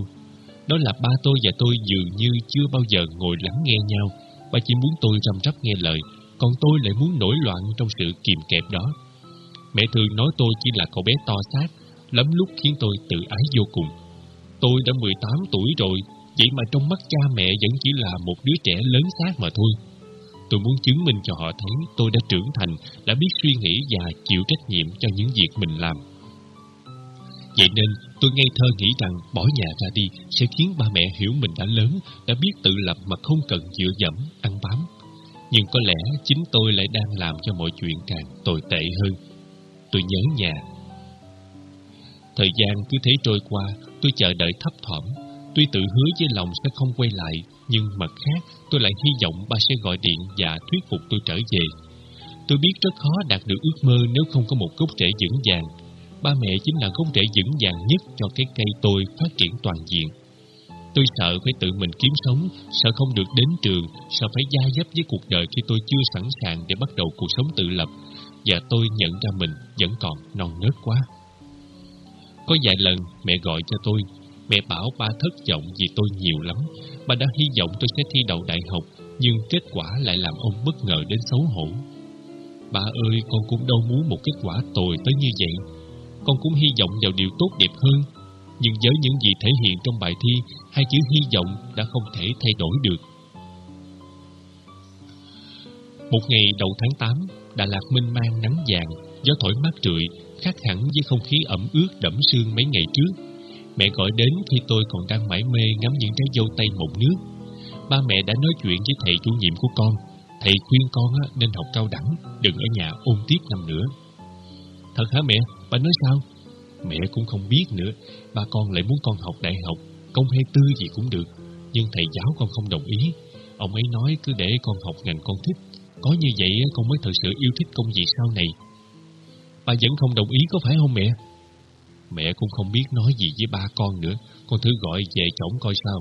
Đó là ba tôi và tôi dường như chưa bao giờ ngồi lắng nghe nhau, ba chỉ muốn tôi răm rắp nghe lời, còn tôi lại muốn nổi loạn trong sự kìm kẹp đó. Mẹ thường nói tôi chỉ là cậu bé to xác, lắm lúc khiến tôi tự ái vô cùng. Tôi đã 18 tuổi rồi, vậy mà trong mắt cha mẹ vẫn chỉ là một đứa trẻ lớn xác mà thôi. Tôi muốn chứng minh cho họ thấy tôi đã trưởng thành, đã biết suy nghĩ và chịu trách nhiệm cho những việc mình làm. Vậy nên tôi ngây thơ nghĩ rằng bỏ nhà ra đi sẽ khiến ba mẹ hiểu mình đã lớn, đã biết tự lập mà không cần dựa dẫm, ăn bám. Nhưng có lẽ chính tôi lại đang làm cho mọi chuyện càng tồi tệ hơn. Tôi nhớ nhà. Thời gian cứ thế trôi qua, tôi chờ đợi thấp thỏm. Tuy tự hứa với lòng sẽ không quay lại, nhưng mặt khác tôi lại hy vọng ba sẽ gọi điện và thuyết phục tôi trở về. Tôi biết rất khó đạt được ước mơ nếu không có một gốc rễ vững vàng ba mẹ chính là gốc rễ vững vàng nhất cho cái cây tôi phát triển toàn diện. Tôi sợ phải tự mình kiếm sống, sợ không được đến trường, sợ phải gia dấp với cuộc đời khi tôi chưa sẵn sàng để bắt đầu cuộc sống tự lập, và tôi nhận ra mình vẫn còn non nớt quá. Có vài lần mẹ gọi cho tôi, mẹ bảo ba thất vọng vì tôi nhiều lắm, ba đã hy vọng tôi sẽ thi đậu đại học, nhưng kết quả lại làm ông bất ngờ đến xấu hổ. Ba ơi, con cũng đâu muốn một kết quả tồi tới như vậy con cũng hy vọng vào điều tốt đẹp hơn. Nhưng với những gì thể hiện trong bài thi, hai chữ hy vọng đã không thể thay đổi được. Một ngày đầu tháng 8, Đà Lạt minh mang nắng vàng, gió thổi mát rượi, khác hẳn với không khí ẩm ướt đẫm sương mấy ngày trước. Mẹ gọi đến khi tôi còn đang mải mê ngắm những trái dâu tây mộng nước. Ba mẹ đã nói chuyện với thầy chủ nhiệm của con. Thầy khuyên con nên học cao đẳng, đừng ở nhà ôn tiếp năm nữa. Thật hả mẹ? Bà nói sao? Mẹ cũng không biết nữa. Ba con lại muốn con học đại học, công hay tư gì cũng được. Nhưng thầy giáo con không đồng ý. Ông ấy nói cứ để con học ngành con thích. Có như vậy con mới thật sự yêu thích công việc sau này. Bà vẫn không đồng ý có phải không mẹ? Mẹ cũng không biết nói gì với ba con nữa. Con thử gọi về chồng coi sao.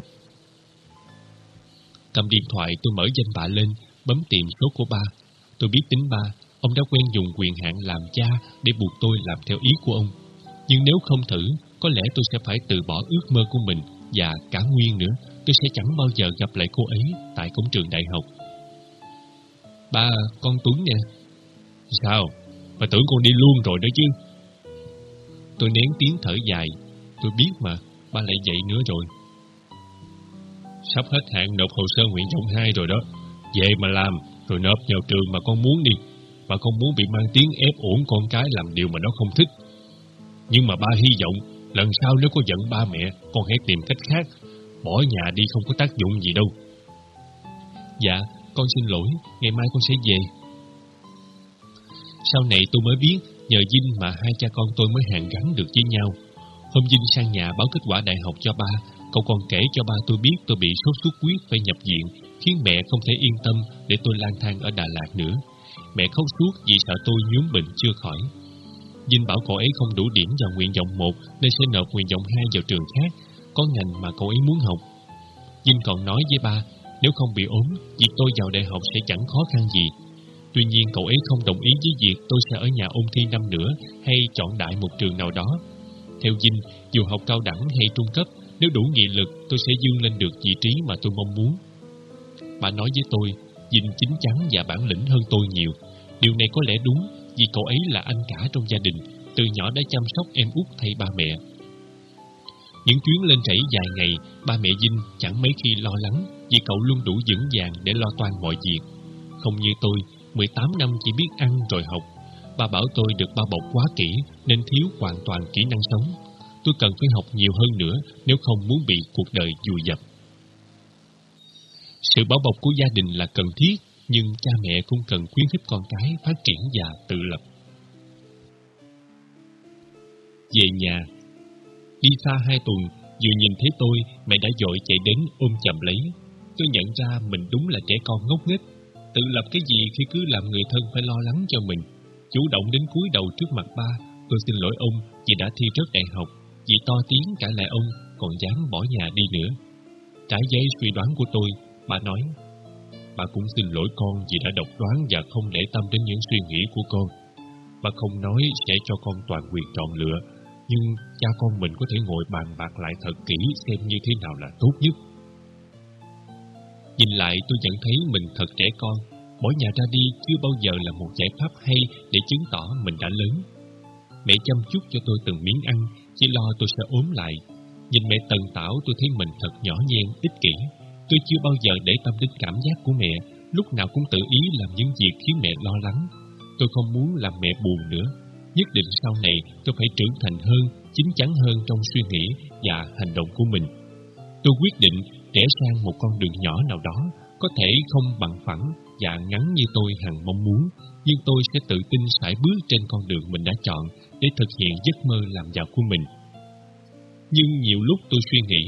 Cầm điện thoại tôi mở danh bạ lên, bấm tìm số của ba. Tôi biết tính ba, Ông đã quen dùng quyền hạn làm cha để buộc tôi làm theo ý của ông. Nhưng nếu không thử, có lẽ tôi sẽ phải từ bỏ ước mơ của mình và cả Nguyên nữa. Tôi sẽ chẳng bao giờ gặp lại cô ấy tại cổng trường đại học. Ba, con Tuấn nè. Sao? Bà tưởng con đi luôn rồi đó chứ. Tôi nén tiếng thở dài. Tôi biết mà, ba lại dậy nữa rồi. Sắp hết hạn nộp hồ sơ nguyện vọng 2 rồi đó. Về mà làm, rồi nộp vào trường mà con muốn đi. mà con muốn bị mang tiếng ép ổn con cái làm điều mà nó không thích. Nhưng mà ba hy vọng lần sau nếu có giận ba mẹ, con hãy tìm cách khác. Bỏ nhà đi không có tác dụng gì đâu. Dạ, con xin lỗi, ngày mai con sẽ về. Sau này tôi mới biết nhờ Vinh mà hai cha con tôi mới hàn gắn được với nhau. Hôm Vinh sang nhà báo kết quả đại học cho ba, cậu còn kể cho ba tôi biết tôi bị sốt xuất huyết phải nhập viện, khiến mẹ không thể yên tâm để tôi lang thang ở Đà Lạt nữa. Mẹ khóc suốt vì sợ tôi nhuốm bệnh chưa khỏi. Dinh bảo cậu ấy không đủ điểm vào nguyện vọng 1 nên sẽ nộp nguyện vọng 2 vào trường khác, có ngành mà cậu ấy muốn học. Dinh còn nói với ba, nếu không bị ốm, việc tôi vào đại học sẽ chẳng khó khăn gì. Tuy nhiên cậu ấy không đồng ý với việc tôi sẽ ở nhà ôn thi năm nữa hay chọn đại một trường nào đó. Theo Dinh, dù học cao đẳng hay trung cấp, nếu đủ nghị lực tôi sẽ dương lên được vị trí mà tôi mong muốn. Bà nói với tôi, Dinh chính chắn và bản lĩnh hơn tôi nhiều. Điều này có lẽ đúng vì cậu ấy là anh cả trong gia đình, từ nhỏ đã chăm sóc em út thay ba mẹ. Những chuyến lên trảy dài ngày, ba mẹ Dinh chẳng mấy khi lo lắng vì cậu luôn đủ vững vàng để lo toan mọi việc. Không như tôi, 18 năm chỉ biết ăn rồi học. Ba bảo tôi được ba bọc quá kỹ nên thiếu hoàn toàn kỹ năng sống. Tôi cần phải học nhiều hơn nữa nếu không muốn bị cuộc đời dùi dập. Sự bảo bọc của gia đình là cần thiết, nhưng cha mẹ cũng cần khuyến khích con cái phát triển và tự lập. về nhà. Đi xa hai tuần, vừa nhìn thấy tôi, mẹ đã dội chạy đến ôm chầm lấy. Tôi nhận ra mình đúng là trẻ con ngốc nghếch, tự lập cái gì khi cứ làm người thân phải lo lắng cho mình. Chủ động đến cúi đầu trước mặt ba, tôi xin lỗi ông vì đã thi rớt đại học, vì to tiếng cả lại ông còn dám bỏ nhà đi nữa. Trái giấy suy đoán của tôi, bà nói, bà cũng xin lỗi con vì đã độc đoán và không để tâm đến những suy nghĩ của con. Bà không nói sẽ cho con toàn quyền chọn lựa, nhưng cha con mình có thể ngồi bàn bạc lại thật kỹ xem như thế nào là tốt nhất. Nhìn lại tôi nhận thấy mình thật trẻ con, bỏ nhà ra đi chưa bao giờ là một giải pháp hay để chứng tỏ mình đã lớn. Mẹ chăm chút cho tôi từng miếng ăn, chỉ lo tôi sẽ ốm lại. Nhìn mẹ tần tảo tôi thấy mình thật nhỏ nhen, ích kỷ. Tôi chưa bao giờ để tâm đến cảm giác của mẹ, lúc nào cũng tự ý làm những việc khiến mẹ lo lắng. Tôi không muốn làm mẹ buồn nữa. Nhất định sau này tôi phải trưởng thành hơn, chín chắn hơn trong suy nghĩ và hành động của mình. Tôi quyết định rẽ sang một con đường nhỏ nào đó, có thể không bằng phẳng và ngắn như tôi hằng mong muốn, nhưng tôi sẽ tự tin sải bước trên con đường mình đã chọn để thực hiện giấc mơ làm giàu của mình. Nhưng nhiều lúc tôi suy nghĩ,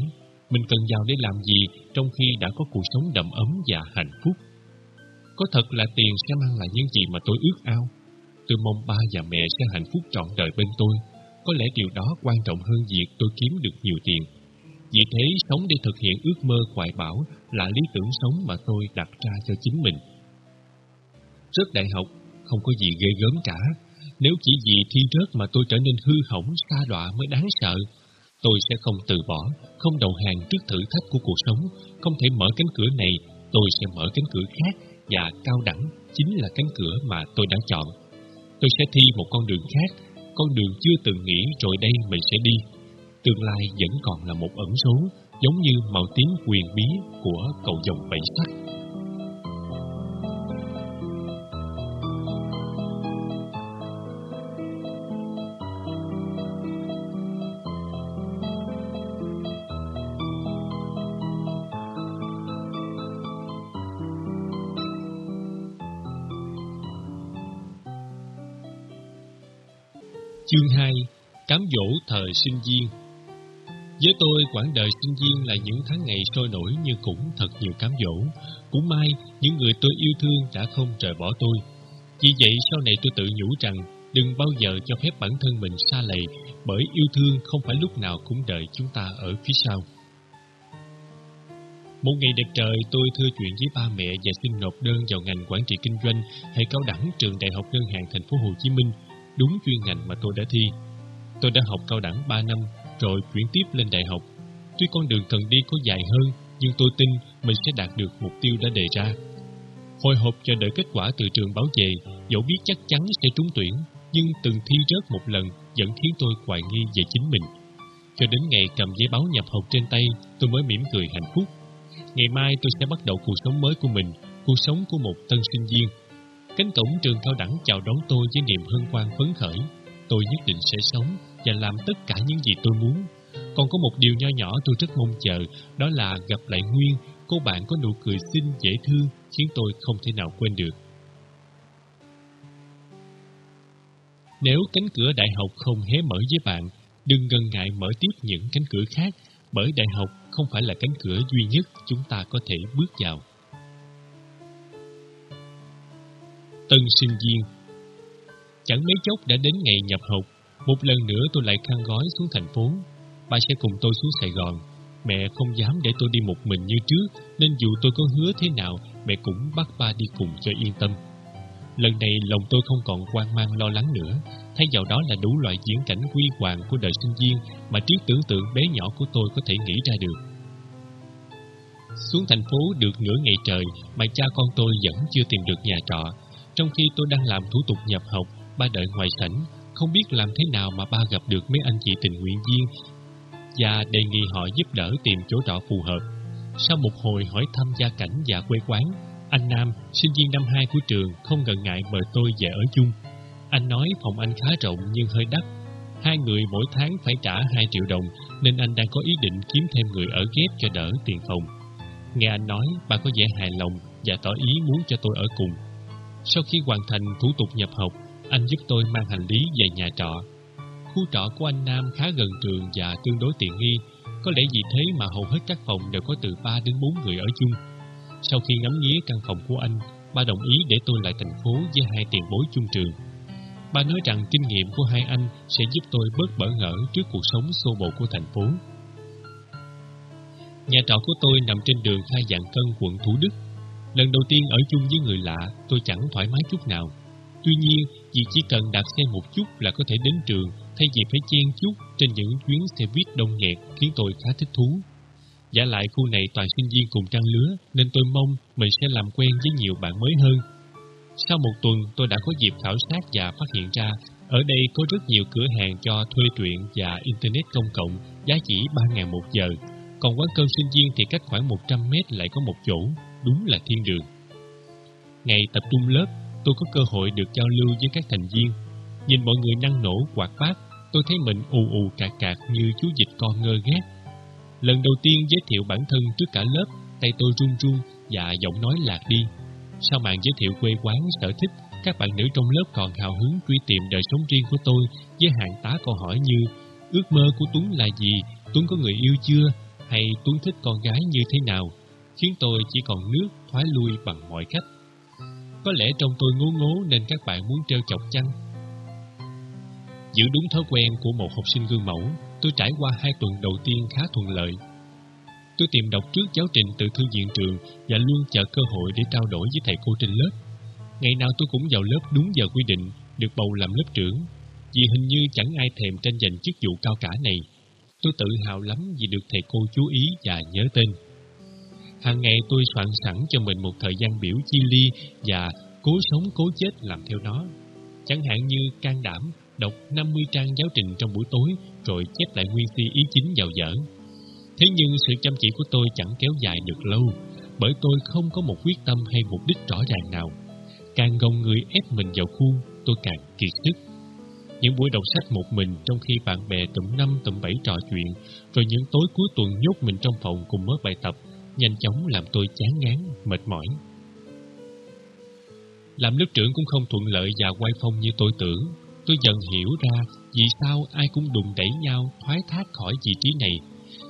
mình cần giàu để làm gì trong khi đã có cuộc sống đầm ấm và hạnh phúc? Có thật là tiền sẽ mang lại những gì mà tôi ước ao? Tôi mong ba và mẹ sẽ hạnh phúc trọn đời bên tôi. Có lẽ điều đó quan trọng hơn việc tôi kiếm được nhiều tiền. Vì thế, sống để thực hiện ước mơ hoài bão là lý tưởng sống mà tôi đặt ra cho chính mình. Rớt đại học không có gì ghê gớm cả. Nếu chỉ vì thi rớt mà tôi trở nên hư hỏng, xa đọa mới đáng sợ. Tôi sẽ không từ bỏ, không đầu hàng trước thử thách của cuộc sống. Không thể mở cánh cửa này, tôi sẽ mở cánh cửa khác và cao đẳng chính là cánh cửa mà tôi đã chọn. Tôi sẽ thi một con đường khác, con đường chưa từng nghĩ rồi đây mình sẽ đi. Tương lai vẫn còn là một ẩn số, giống như màu tím quyền bí của cầu dòng bảy sắc. Chương 2 Cám dỗ thời sinh viên với tôi, quãng đời sinh viên là những tháng ngày sôi nổi như cũng thật nhiều cám dỗ. Cũng may, những người tôi yêu thương đã không rời bỏ tôi. Vì vậy, sau này tôi tự nhủ rằng đừng bao giờ cho phép bản thân mình xa lầy bởi yêu thương không phải lúc nào cũng đợi chúng ta ở phía sau. Một ngày đẹp trời, tôi thưa chuyện với ba mẹ và xin nộp đơn vào ngành quản trị kinh doanh hay cao đẳng trường Đại học Ngân hàng Thành phố Hồ Chí Minh đúng chuyên ngành mà tôi đã thi. Tôi đã học cao đẳng 3 năm, rồi chuyển tiếp lên đại học. Tuy con đường cần đi có dài hơn, nhưng tôi tin mình sẽ đạt được mục tiêu đã đề ra. Hồi hộp chờ đợi kết quả từ trường báo về, dẫu biết chắc chắn sẽ trúng tuyển, nhưng từng thi rớt một lần vẫn khiến tôi hoài nghi về chính mình. Cho đến ngày cầm giấy báo nhập học trên tay, tôi mới mỉm cười hạnh phúc. Ngày mai tôi sẽ bắt đầu cuộc sống mới của mình, cuộc sống của một tân sinh viên Cánh cổng trường cao đẳng chào đón tôi với niềm hân hoan phấn khởi. Tôi nhất định sẽ sống và làm tất cả những gì tôi muốn. Còn có một điều nho nhỏ tôi rất mong chờ, đó là gặp lại Nguyên, cô bạn có nụ cười xinh dễ thương, khiến tôi không thể nào quên được. Nếu cánh cửa đại học không hé mở với bạn, đừng ngần ngại mở tiếp những cánh cửa khác, bởi đại học không phải là cánh cửa duy nhất chúng ta có thể bước vào. Tân sinh viên Chẳng mấy chốc đã đến ngày nhập học một lần nữa tôi lại khăn gói xuống thành phố. Ba sẽ cùng tôi xuống Sài Gòn. Mẹ không dám để tôi đi một mình như trước Nên dù tôi có hứa thế nào Mẹ cũng bắt ba đi cùng cho yên tâm. Lần này lòng tôi không còn quan mang lo lắng nữa. Thay vào đó là đủ loại diễn cảnh quy hoàng của đời sinh viên Mà trí tưởng tượng bé nhỏ của tôi có thể nghĩ ra được. Xuống thành phố được nửa ngày trời Mà cha con tôi vẫn chưa tìm được nhà trọ. Trong khi tôi đang làm thủ tục nhập học, ba đợi ngoài sảnh, không biết làm thế nào mà ba gặp được mấy anh chị tình nguyện viên và đề nghị họ giúp đỡ tìm chỗ trọ phù hợp. Sau một hồi hỏi thăm gia cảnh và quê quán, anh Nam, sinh viên năm 2 của trường, không ngần ngại mời tôi về ở chung. Anh nói phòng anh khá rộng nhưng hơi đắt. Hai người mỗi tháng phải trả 2 triệu đồng nên anh đang có ý định kiếm thêm người ở ghép cho đỡ tiền phòng. Nghe anh nói, bà có vẻ hài lòng và tỏ ý muốn cho tôi ở cùng. Sau khi hoàn thành thủ tục nhập học, anh giúp tôi mang hành lý về nhà trọ. Khu trọ của anh Nam khá gần trường và tương đối tiện nghi, có lẽ vì thế mà hầu hết các phòng đều có từ 3 đến 4 người ở chung. Sau khi ngắm nghía căn phòng của anh, ba đồng ý để tôi lại thành phố với hai tiền bối chung trường. Ba nói rằng kinh nghiệm của hai anh sẽ giúp tôi bớt bỡ ngỡ trước cuộc sống xô bồ của thành phố. Nhà trọ của tôi nằm trên đường Khai Dạng Cân, quận Thủ Đức. Lần đầu tiên ở chung với người lạ, tôi chẳng thoải mái chút nào. Tuy nhiên, vì chỉ cần đạp xe một chút là có thể đến trường, thay vì phải chen chút trên những chuyến xe buýt đông nghẹt khiến tôi khá thích thú. Giả lại khu này toàn sinh viên cùng trang lứa, nên tôi mong mình sẽ làm quen với nhiều bạn mới hơn. Sau một tuần, tôi đã có dịp khảo sát và phát hiện ra ở đây có rất nhiều cửa hàng cho thuê truyện và Internet công cộng giá chỉ 3.000 một giờ, còn quán cơm sinh viên thì cách khoảng 100 mét lại có một chỗ, đúng là thiên đường. Ngày tập trung lớp, tôi có cơ hội được giao lưu với các thành viên. Nhìn mọi người năng nổ, quạt bát, tôi thấy mình ù ù cạc cạc như chú dịch con ngơ ghét. Lần đầu tiên giới thiệu bản thân trước cả lớp, tay tôi run run và giọng nói lạc đi. Sau màn giới thiệu quê quán, sở thích, các bạn nữ trong lớp còn hào hứng truy tìm đời sống riêng của tôi với hàng tá câu hỏi như ước mơ của Tuấn là gì, Tuấn có người yêu chưa, hay Tuấn thích con gái như thế nào, khiến tôi chỉ còn nước thoái lui bằng mọi cách. Có lẽ trong tôi ngố ngố nên các bạn muốn trêu chọc chăng? Giữ đúng thói quen của một học sinh gương mẫu, tôi trải qua hai tuần đầu tiên khá thuận lợi. Tôi tìm đọc trước giáo trình từ thư viện trường và luôn chờ cơ hội để trao đổi với thầy cô trên lớp. Ngày nào tôi cũng vào lớp đúng giờ quy định, được bầu làm lớp trưởng, vì hình như chẳng ai thèm tranh giành chức vụ cao cả này. Tôi tự hào lắm vì được thầy cô chú ý và nhớ tên. Hàng ngày tôi soạn sẵn cho mình một thời gian biểu chi ly và cố sống cố chết làm theo nó. Chẳng hạn như can đảm đọc 50 trang giáo trình trong buổi tối rồi chép lại nguyên si ý chính vào dở. Thế nhưng sự chăm chỉ của tôi chẳng kéo dài được lâu bởi tôi không có một quyết tâm hay mục đích rõ ràng nào. Càng gồng người ép mình vào khuôn, tôi càng kiệt sức. Những buổi đọc sách một mình trong khi bạn bè tụm năm tụm bảy trò chuyện, rồi những tối cuối tuần nhốt mình trong phòng cùng mớ bài tập, nhanh chóng làm tôi chán ngán, mệt mỏi. Làm lớp trưởng cũng không thuận lợi và quay phong như tôi tưởng. Tôi dần hiểu ra vì sao ai cũng đùng đẩy nhau thoái thác khỏi vị trí này.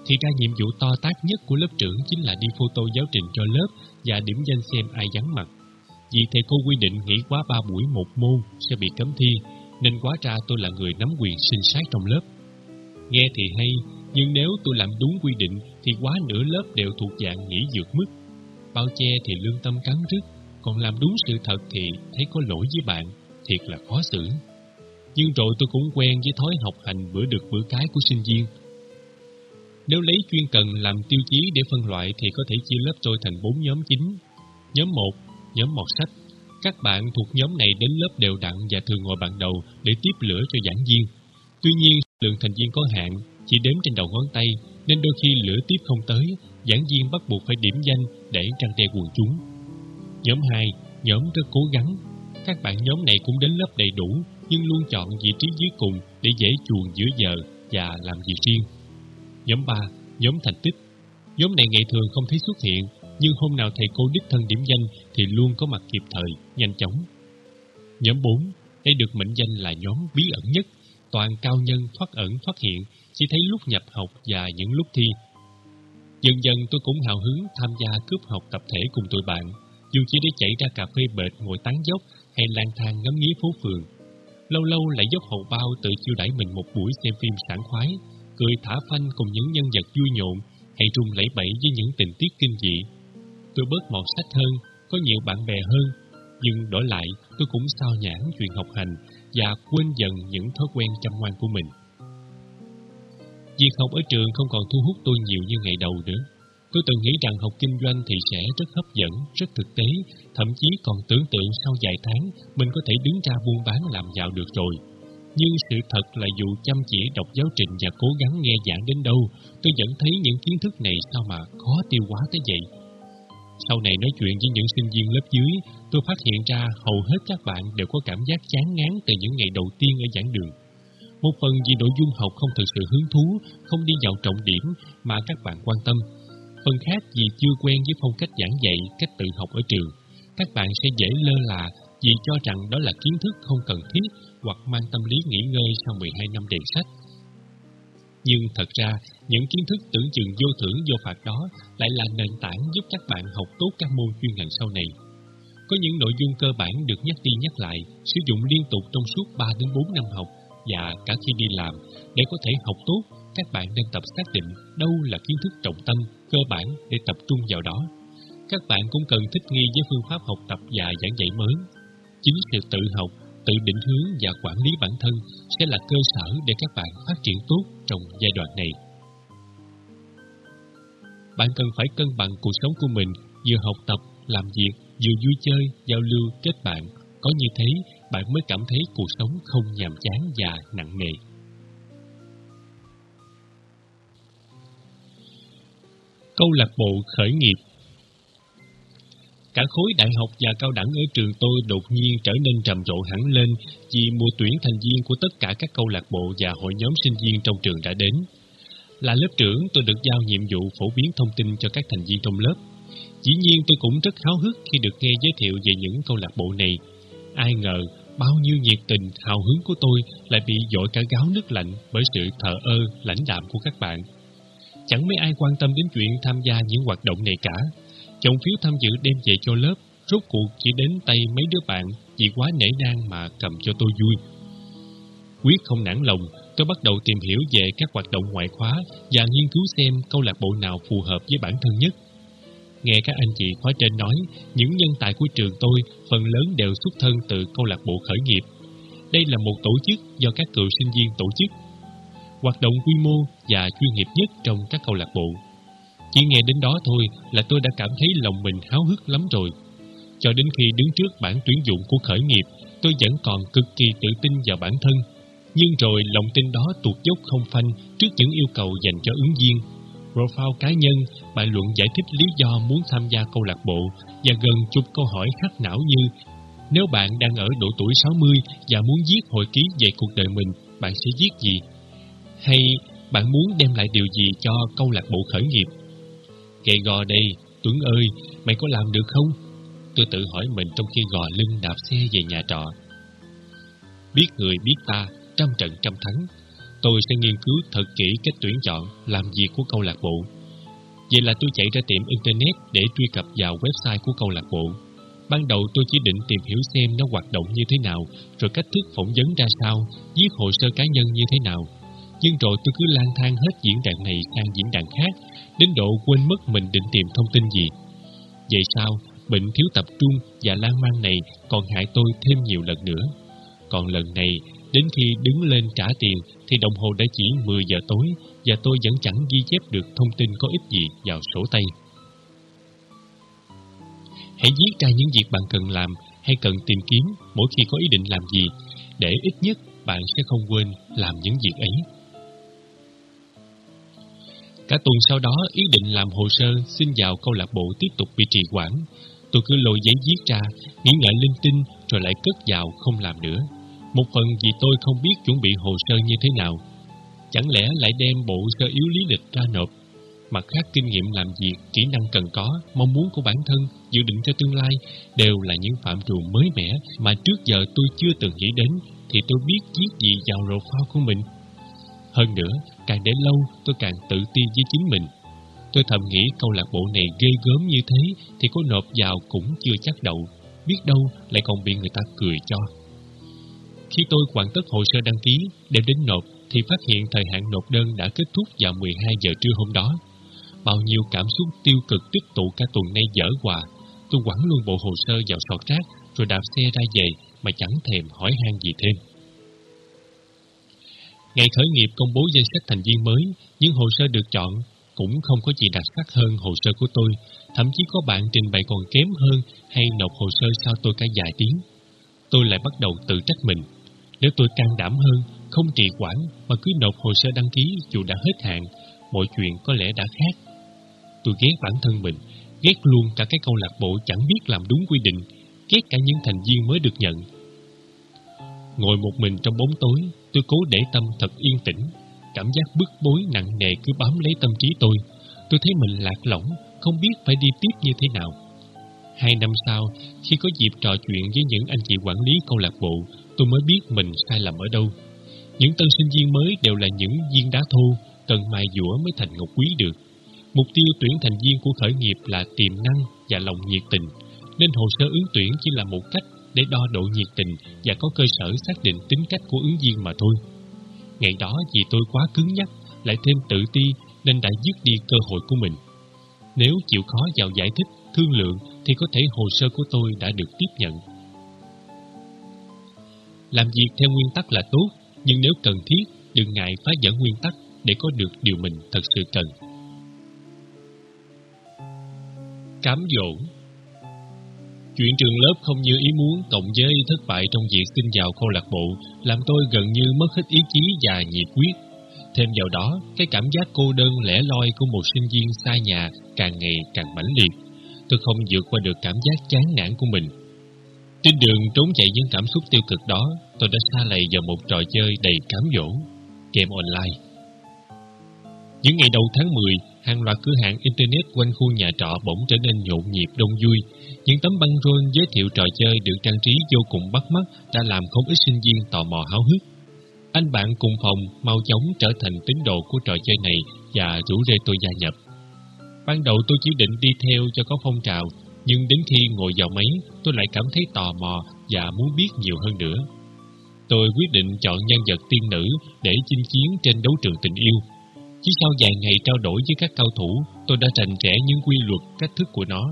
Thì ra nhiệm vụ to tác nhất của lớp trưởng chính là đi photo giáo trình cho lớp và điểm danh xem ai vắng mặt. Vì thầy cô quy định nghỉ quá ba buổi một môn sẽ bị cấm thi, nên quá ra tôi là người nắm quyền sinh sát trong lớp. Nghe thì hay, nhưng nếu tôi làm đúng quy định thì quá nửa lớp đều thuộc dạng nghỉ vượt mức. Bao che thì lương tâm cắn rứt, còn làm đúng sự thật thì thấy có lỗi với bạn, thiệt là khó xử. Nhưng rồi tôi cũng quen với thói học hành bữa được bữa cái của sinh viên. Nếu lấy chuyên cần làm tiêu chí để phân loại thì có thể chia lớp tôi thành bốn nhóm chính. Nhóm 1, nhóm mọt sách. Các bạn thuộc nhóm này đến lớp đều đặn và thường ngồi bạn đầu để tiếp lửa cho giảng viên. Tuy nhiên, lượng thành viên có hạn, chỉ đếm trên đầu ngón tay, nên đôi khi lửa tiếp không tới, giảng viên bắt buộc phải điểm danh để trăng đe quần chúng. Nhóm 2, nhóm rất cố gắng. Các bạn nhóm này cũng đến lớp đầy đủ, nhưng luôn chọn vị trí dưới cùng để dễ chuồn giữa giờ và làm việc riêng. Nhóm 3, nhóm thành tích. Nhóm này ngày thường không thấy xuất hiện, nhưng hôm nào thầy cô đích thân điểm danh thì luôn có mặt kịp thời, nhanh chóng. Nhóm 4, đây được mệnh danh là nhóm bí ẩn nhất, toàn cao nhân thoát ẩn thoát hiện, chỉ thấy lúc nhập học và những lúc thi. Dần dần tôi cũng hào hứng tham gia cướp học tập thể cùng tụi bạn, dù chỉ để chạy ra cà phê bệt ngồi tán dốc hay lang thang ngắm nghía phố phường. Lâu lâu lại dốc hậu bao tự chiêu đãi mình một buổi xem phim sảng khoái, cười thả phanh cùng những nhân vật vui nhộn hay rung lẫy bẫy với những tình tiết kinh dị. Tôi bớt mọt sách hơn, có nhiều bạn bè hơn, nhưng đổi lại tôi cũng sao nhãn chuyện học hành và quên dần những thói quen chăm ngoan của mình. Việc học ở trường không còn thu hút tôi nhiều như ngày đầu nữa. Tôi từng nghĩ rằng học kinh doanh thì sẽ rất hấp dẫn, rất thực tế, thậm chí còn tưởng tượng sau vài tháng mình có thể đứng ra buôn bán làm giàu được rồi. Nhưng sự thật là dù chăm chỉ đọc giáo trình và cố gắng nghe giảng đến đâu, tôi vẫn thấy những kiến thức này sao mà khó tiêu hóa tới vậy. Sau này nói chuyện với những sinh viên lớp dưới, tôi phát hiện ra hầu hết các bạn đều có cảm giác chán ngán từ những ngày đầu tiên ở giảng đường. Một phần vì nội dung học không thực sự hứng thú, không đi vào trọng điểm mà các bạn quan tâm. Phần khác vì chưa quen với phong cách giảng dạy, cách tự học ở trường. Các bạn sẽ dễ lơ là vì cho rằng đó là kiến thức không cần thiết hoặc mang tâm lý nghỉ ngơi sau 12 năm đề sách. Nhưng thật ra, những kiến thức tưởng chừng vô thưởng vô phạt đó lại là nền tảng giúp các bạn học tốt các môn chuyên ngành sau này. Có những nội dung cơ bản được nhắc đi nhắc lại, sử dụng liên tục trong suốt 3 đến 4 năm học và cả khi đi làm để có thể học tốt, các bạn nên tập xác định đâu là kiến thức trọng tâm, cơ bản để tập trung vào đó. Các bạn cũng cần thích nghi với phương pháp học tập và giảng dạy mới. Chính sự tự học, tự định hướng và quản lý bản thân sẽ là cơ sở để các bạn phát triển tốt trong giai đoạn này. Bạn cần phải cân bằng cuộc sống của mình vừa học tập, làm việc, vừa vui chơi, giao lưu, kết bạn. Có như thế, bạn mới cảm thấy cuộc sống không nhàm chán và nặng nề. Câu lạc bộ khởi nghiệp Cả khối đại học và cao đẳng ở trường tôi đột nhiên trở nên trầm rộ hẳn lên vì mùa tuyển thành viên của tất cả các câu lạc bộ và hội nhóm sinh viên trong trường đã đến. Là lớp trưởng, tôi được giao nhiệm vụ phổ biến thông tin cho các thành viên trong lớp. Dĩ nhiên tôi cũng rất háo hức khi được nghe giới thiệu về những câu lạc bộ này. Ai ngờ, bao nhiêu nhiệt tình, hào hứng của tôi lại bị dội cả gáo nước lạnh bởi sự thờ ơ, lãnh đạm của các bạn. Chẳng mấy ai quan tâm đến chuyện tham gia những hoạt động này cả. Chồng phiếu tham dự đem về cho lớp, rốt cuộc chỉ đến tay mấy đứa bạn vì quá nể nang mà cầm cho tôi vui. Quyết không nản lòng, tôi bắt đầu tìm hiểu về các hoạt động ngoại khóa và nghiên cứu xem câu lạc bộ nào phù hợp với bản thân nhất. Nghe các anh chị khóa trên nói, những nhân tài của trường tôi phần lớn đều xuất thân từ câu lạc bộ khởi nghiệp. Đây là một tổ chức do các cựu sinh viên tổ chức. Hoạt động quy mô và chuyên nghiệp nhất trong các câu lạc bộ. Chỉ nghe đến đó thôi là tôi đã cảm thấy lòng mình háo hức lắm rồi. Cho đến khi đứng trước bản tuyển dụng của khởi nghiệp, tôi vẫn còn cực kỳ tự tin vào bản thân. Nhưng rồi lòng tin đó tuột dốc không phanh trước những yêu cầu dành cho ứng viên. Profile cá nhân, bài luận giải thích lý do muốn tham gia câu lạc bộ và gần chục câu hỏi khắc não như Nếu bạn đang ở độ tuổi 60 và muốn viết hồi ký về cuộc đời mình, bạn sẽ viết gì? Hay bạn muốn đem lại điều gì cho câu lạc bộ khởi nghiệp? Kệ gò đây, Tuấn ơi, mày có làm được không? Tôi tự hỏi mình trong khi gò lưng đạp xe về nhà trọ. Biết người biết ta, trăm trận trăm thắng. Tôi sẽ nghiên cứu thật kỹ cách tuyển chọn, làm việc của câu lạc bộ. Vậy là tôi chạy ra tiệm Internet để truy cập vào website của câu lạc bộ. Ban đầu tôi chỉ định tìm hiểu xem nó hoạt động như thế nào, rồi cách thức phỏng vấn ra sao, viết hồ sơ cá nhân như thế nào. Nhưng rồi tôi cứ lang thang hết diễn đàn này sang diễn đàn khác, đến độ quên mất mình định tìm thông tin gì. Vậy sao, bệnh thiếu tập trung và lan man này còn hại tôi thêm nhiều lần nữa. Còn lần này, đến khi đứng lên trả tiền thì đồng hồ đã chỉ 10 giờ tối và tôi vẫn chẳng ghi chép được thông tin có ích gì vào sổ tay. Hãy viết ra những việc bạn cần làm hay cần tìm kiếm mỗi khi có ý định làm gì, để ít nhất bạn sẽ không quên làm những việc ấy. Cả tuần sau đó, ý định làm hồ sơ xin vào câu lạc bộ tiếp tục bị trì quản. Tôi cứ lôi giấy viết ra, nghĩ ngợi linh tinh rồi lại cất vào không làm nữa. Một phần vì tôi không biết chuẩn bị hồ sơ như thế nào. Chẳng lẽ lại đem bộ sơ yếu lý lịch ra nộp? Mặt khác kinh nghiệm làm việc, kỹ năng cần có, mong muốn của bản thân, dự định cho tương lai đều là những phạm trù mới mẻ mà trước giờ tôi chưa từng nghĩ đến thì tôi biết chiếc gì vào profile của mình. Hơn nữa, càng để lâu tôi càng tự ti với chính mình. Tôi thầm nghĩ câu lạc bộ này ghê gớm như thế thì có nộp vào cũng chưa chắc đậu, biết đâu lại còn bị người ta cười cho. Khi tôi hoàn tất hồ sơ đăng ký, đem đến nộp thì phát hiện thời hạn nộp đơn đã kết thúc vào 12 giờ trưa hôm đó. Bao nhiêu cảm xúc tiêu cực tích tụ cả tuần nay dở quà, tôi quẳng luôn bộ hồ sơ vào sọt rác rồi đạp xe ra về mà chẳng thèm hỏi han gì thêm. Ngày khởi nghiệp công bố danh sách thành viên mới, những hồ sơ được chọn cũng không có gì đặc sắc hơn hồ sơ của tôi, thậm chí có bạn trình bày còn kém hơn hay nộp hồ sơ sau tôi cả vài tiếng. Tôi lại bắt đầu tự trách mình. Nếu tôi can đảm hơn, không trì quản mà cứ nộp hồ sơ đăng ký dù đã hết hạn, mọi chuyện có lẽ đã khác. Tôi ghét bản thân mình, ghét luôn cả cái câu lạc bộ chẳng biết làm đúng quy định, ghét cả những thành viên mới được nhận. Ngồi một mình trong bóng tối, tôi cố để tâm thật yên tĩnh. Cảm giác bức bối nặng nề cứ bám lấy tâm trí tôi. Tôi thấy mình lạc lõng, không biết phải đi tiếp như thế nào. Hai năm sau, khi có dịp trò chuyện với những anh chị quản lý câu lạc bộ, tôi mới biết mình sai lầm ở đâu. Những tân sinh viên mới đều là những viên đá thô, cần mài dũa mới thành ngọc quý được. Mục tiêu tuyển thành viên của khởi nghiệp là tiềm năng và lòng nhiệt tình, nên hồ sơ ứng tuyển chỉ là một cách để đo độ nhiệt tình và có cơ sở xác định tính cách của ứng viên mà thôi. Ngày đó vì tôi quá cứng nhắc, lại thêm tự ti nên đã dứt đi cơ hội của mình. Nếu chịu khó vào giải thích, thương lượng thì có thể hồ sơ của tôi đã được tiếp nhận. Làm việc theo nguyên tắc là tốt, nhưng nếu cần thiết, đừng ngại phá vỡ nguyên tắc để có được điều mình thật sự cần. Cám dỗ Chuyện trường lớp không như ý muốn cộng với thất bại trong việc xin vào câu lạc bộ làm tôi gần như mất hết ý chí và nhiệt quyết. Thêm vào đó, cái cảm giác cô đơn lẻ loi của một sinh viên xa nhà càng ngày càng mãnh liệt. Tôi không vượt qua được cảm giác chán nản của mình. Trên đường trốn chạy những cảm xúc tiêu cực đó, tôi đã xa lầy vào một trò chơi đầy cám dỗ, game online. Những ngày đầu tháng 10, hàng loạt cửa hàng Internet quanh khu nhà trọ bỗng trở nên nhộn nhịp đông vui. Những tấm băng rôn giới thiệu trò chơi được trang trí vô cùng bắt mắt đã làm không ít sinh viên tò mò háo hức. Anh bạn cùng phòng mau chóng trở thành tín đồ của trò chơi này và rủ rê tôi gia nhập. Ban đầu tôi chỉ định đi theo cho có phong trào, nhưng đến khi ngồi vào máy, tôi lại cảm thấy tò mò và muốn biết nhiều hơn nữa. Tôi quyết định chọn nhân vật tiên nữ để chinh chiến trên đấu trường tình yêu. Chỉ sau vài ngày trao đổi với các cao thủ, tôi đã rành rẽ những quy luật cách thức của nó.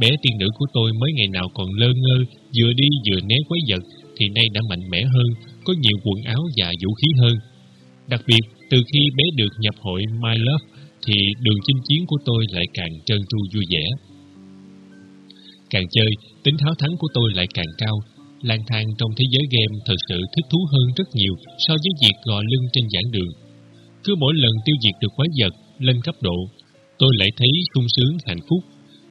Bé tiên nữ của tôi mới ngày nào còn lơ ngơ, vừa đi vừa né quấy giật, thì nay đã mạnh mẽ hơn, có nhiều quần áo và vũ khí hơn. Đặc biệt, từ khi bé được nhập hội My Love, thì đường chinh chiến của tôi lại càng trơn tru vui vẻ. Càng chơi, tính tháo thắng của tôi lại càng cao. Lang thang trong thế giới game thật sự thích thú hơn rất nhiều so với việc gò lưng trên giảng đường. Cứ mỗi lần tiêu diệt được quái vật, lên cấp độ, tôi lại thấy sung sướng hạnh phúc.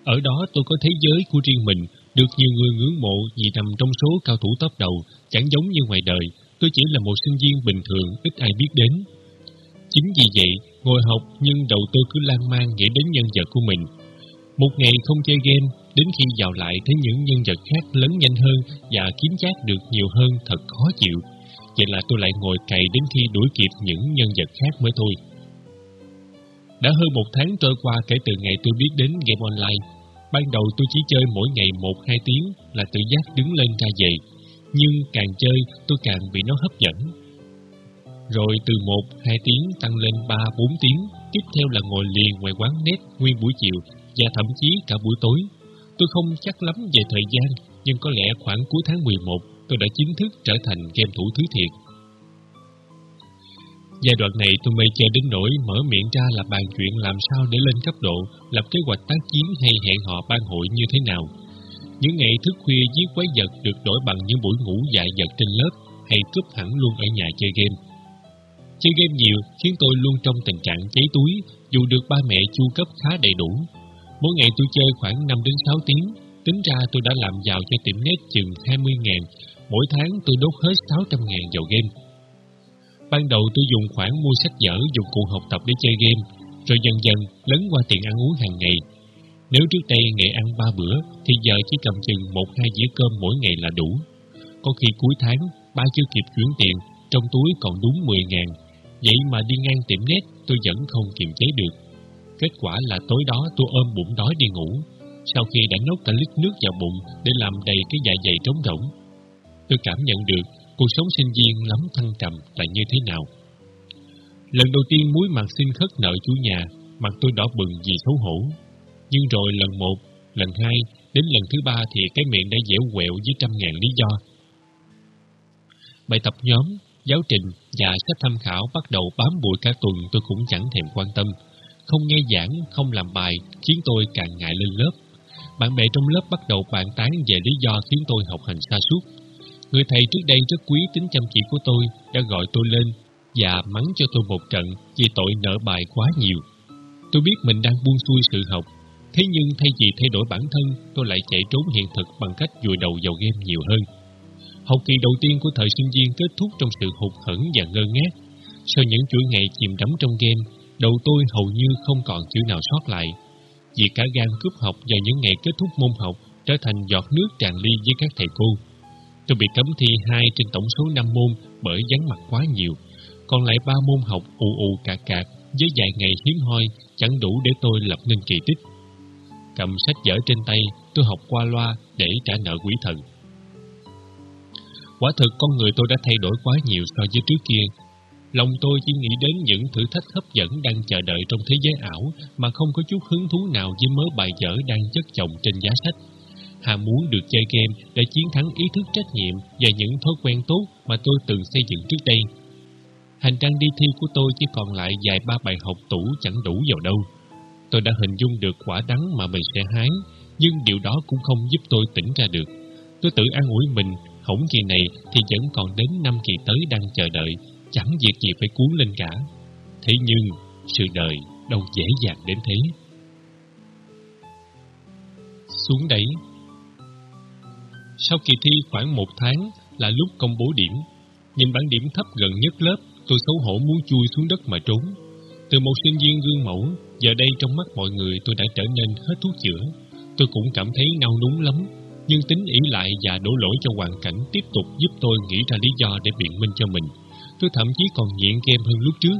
Ở đó tôi có thế giới của riêng mình, được nhiều người ngưỡng mộ vì nằm trong số cao thủ top đầu, chẳng giống như ngoài đời, tôi chỉ là một sinh viên bình thường ít ai biết đến. Chính vì vậy, ngồi học nhưng đầu tôi cứ lan man nghĩ đến nhân vật của mình. Một ngày không chơi game, đến khi vào lại thấy những nhân vật khác lớn nhanh hơn và kiếm chát được nhiều hơn thật khó chịu. Vậy là tôi lại ngồi cày đến khi đuổi kịp những nhân vật khác mới thôi. Đã hơn một tháng trôi qua kể từ ngày tôi biết đến game online. Ban đầu tôi chỉ chơi mỗi ngày một hai tiếng là tự giác đứng lên ra về. Nhưng càng chơi tôi càng bị nó hấp dẫn. Rồi từ một hai tiếng tăng lên ba bốn tiếng, tiếp theo là ngồi liền ngoài quán net nguyên buổi chiều và thậm chí cả buổi tối. Tôi không chắc lắm về thời gian, nhưng có lẽ khoảng cuối tháng 11 tôi đã chính thức trở thành game thủ thứ thiệt. Giai đoạn này tôi mê chơi đến nỗi mở miệng ra là bàn chuyện làm sao để lên cấp độ, lập kế hoạch tác chiến hay hẹn hò ban hội như thế nào. Những ngày thức khuya giết quái vật được đổi bằng những buổi ngủ dại dật trên lớp hay cướp hẳn luôn ở nhà chơi game. Chơi game nhiều khiến tôi luôn trong tình trạng cháy túi dù được ba mẹ chu cấp khá đầy đủ. Mỗi ngày tôi chơi khoảng 5 đến 6 tiếng, tính ra tôi đã làm giàu cho tiệm net chừng 20 ngàn, mỗi tháng tôi đốt hết 600 ngàn vào game. Ban đầu tôi dùng khoản mua sách vở, dụng cụ học tập để chơi game, rồi dần dần lấn qua tiền ăn uống hàng ngày. Nếu trước đây ngày ăn ba bữa, thì giờ chỉ cầm chừng một hai dĩa cơm mỗi ngày là đủ. Có khi cuối tháng, ba chưa kịp chuyển tiền, trong túi còn đúng 10 ngàn. Vậy mà đi ngang tiệm net, tôi vẫn không kiềm chế được. Kết quả là tối đó tôi ôm bụng đói đi ngủ. Sau khi đã nốt cả lít nước vào bụng để làm đầy cái dạ dày trống rỗng, tôi cảm nhận được cuộc sống sinh viên lắm thăng trầm là như thế nào. Lần đầu tiên muối mặt xin khất nợ chủ nhà, mặt tôi đỏ bừng vì xấu hổ. Nhưng rồi lần một, lần hai, đến lần thứ ba thì cái miệng đã dẻo quẹo với trăm ngàn lý do. Bài tập nhóm, giáo trình và sách tham khảo bắt đầu bám bụi cả tuần tôi cũng chẳng thèm quan tâm. Không nghe giảng, không làm bài khiến tôi càng ngại lên lớp. Bạn bè trong lớp bắt đầu bàn tán về lý do khiến tôi học hành xa suốt. Người thầy trước đây rất quý tính chăm chỉ của tôi đã gọi tôi lên và mắng cho tôi một trận vì tội nợ bài quá nhiều. Tôi biết mình đang buông xuôi sự học, thế nhưng thay vì thay đổi bản thân, tôi lại chạy trốn hiện thực bằng cách vùi đầu vào game nhiều hơn. Học kỳ đầu tiên của thời sinh viên kết thúc trong sự hụt hẫng và ngơ ngác. Sau những chuỗi ngày chìm đắm trong game, đầu tôi hầu như không còn chữ nào sót lại. vì cả gan cướp học vào những ngày kết thúc môn học trở thành giọt nước tràn ly với các thầy cô. Tôi bị cấm thi hai trên tổng số năm môn bởi vắng mặt quá nhiều, còn lại ba môn học ù ù cạc cạc với vài ngày hiếm hoi chẳng đủ để tôi lập nên kỳ tích. Cầm sách vở trên tay, tôi học qua loa để trả nợ quỷ thần. Quả thực con người tôi đã thay đổi quá nhiều so với trước kia. Lòng tôi chỉ nghĩ đến những thử thách hấp dẫn đang chờ đợi trong thế giới ảo mà không có chút hứng thú nào với mớ bài vở đang chất chồng trên giá sách. Hà muốn được chơi game để chiến thắng ý thức trách nhiệm và những thói quen tốt mà tôi từng xây dựng trước đây. Hành trang đi thi của tôi chỉ còn lại vài ba bài học tủ chẳng đủ vào đâu. Tôi đã hình dung được quả đắng mà mình sẽ hái, nhưng điều đó cũng không giúp tôi tỉnh ra được. Tôi tự an ủi mình, hổng kỳ này thì vẫn còn đến năm kỳ tới đang chờ đợi, chẳng việc gì phải cuốn lên cả. Thế nhưng, sự đời đâu dễ dàng đến thế. Xuống đấy Sau kỳ thi khoảng một tháng là lúc công bố điểm. Nhìn bản điểm thấp gần nhất lớp, tôi xấu hổ muốn chui xuống đất mà trốn. Từ một sinh viên gương mẫu, giờ đây trong mắt mọi người tôi đã trở nên hết thuốc chữa. Tôi cũng cảm thấy nao núng lắm, nhưng tính ỷ lại và đổ lỗi cho hoàn cảnh tiếp tục giúp tôi nghĩ ra lý do để biện minh cho mình. Tôi thậm chí còn nghiện game hơn lúc trước.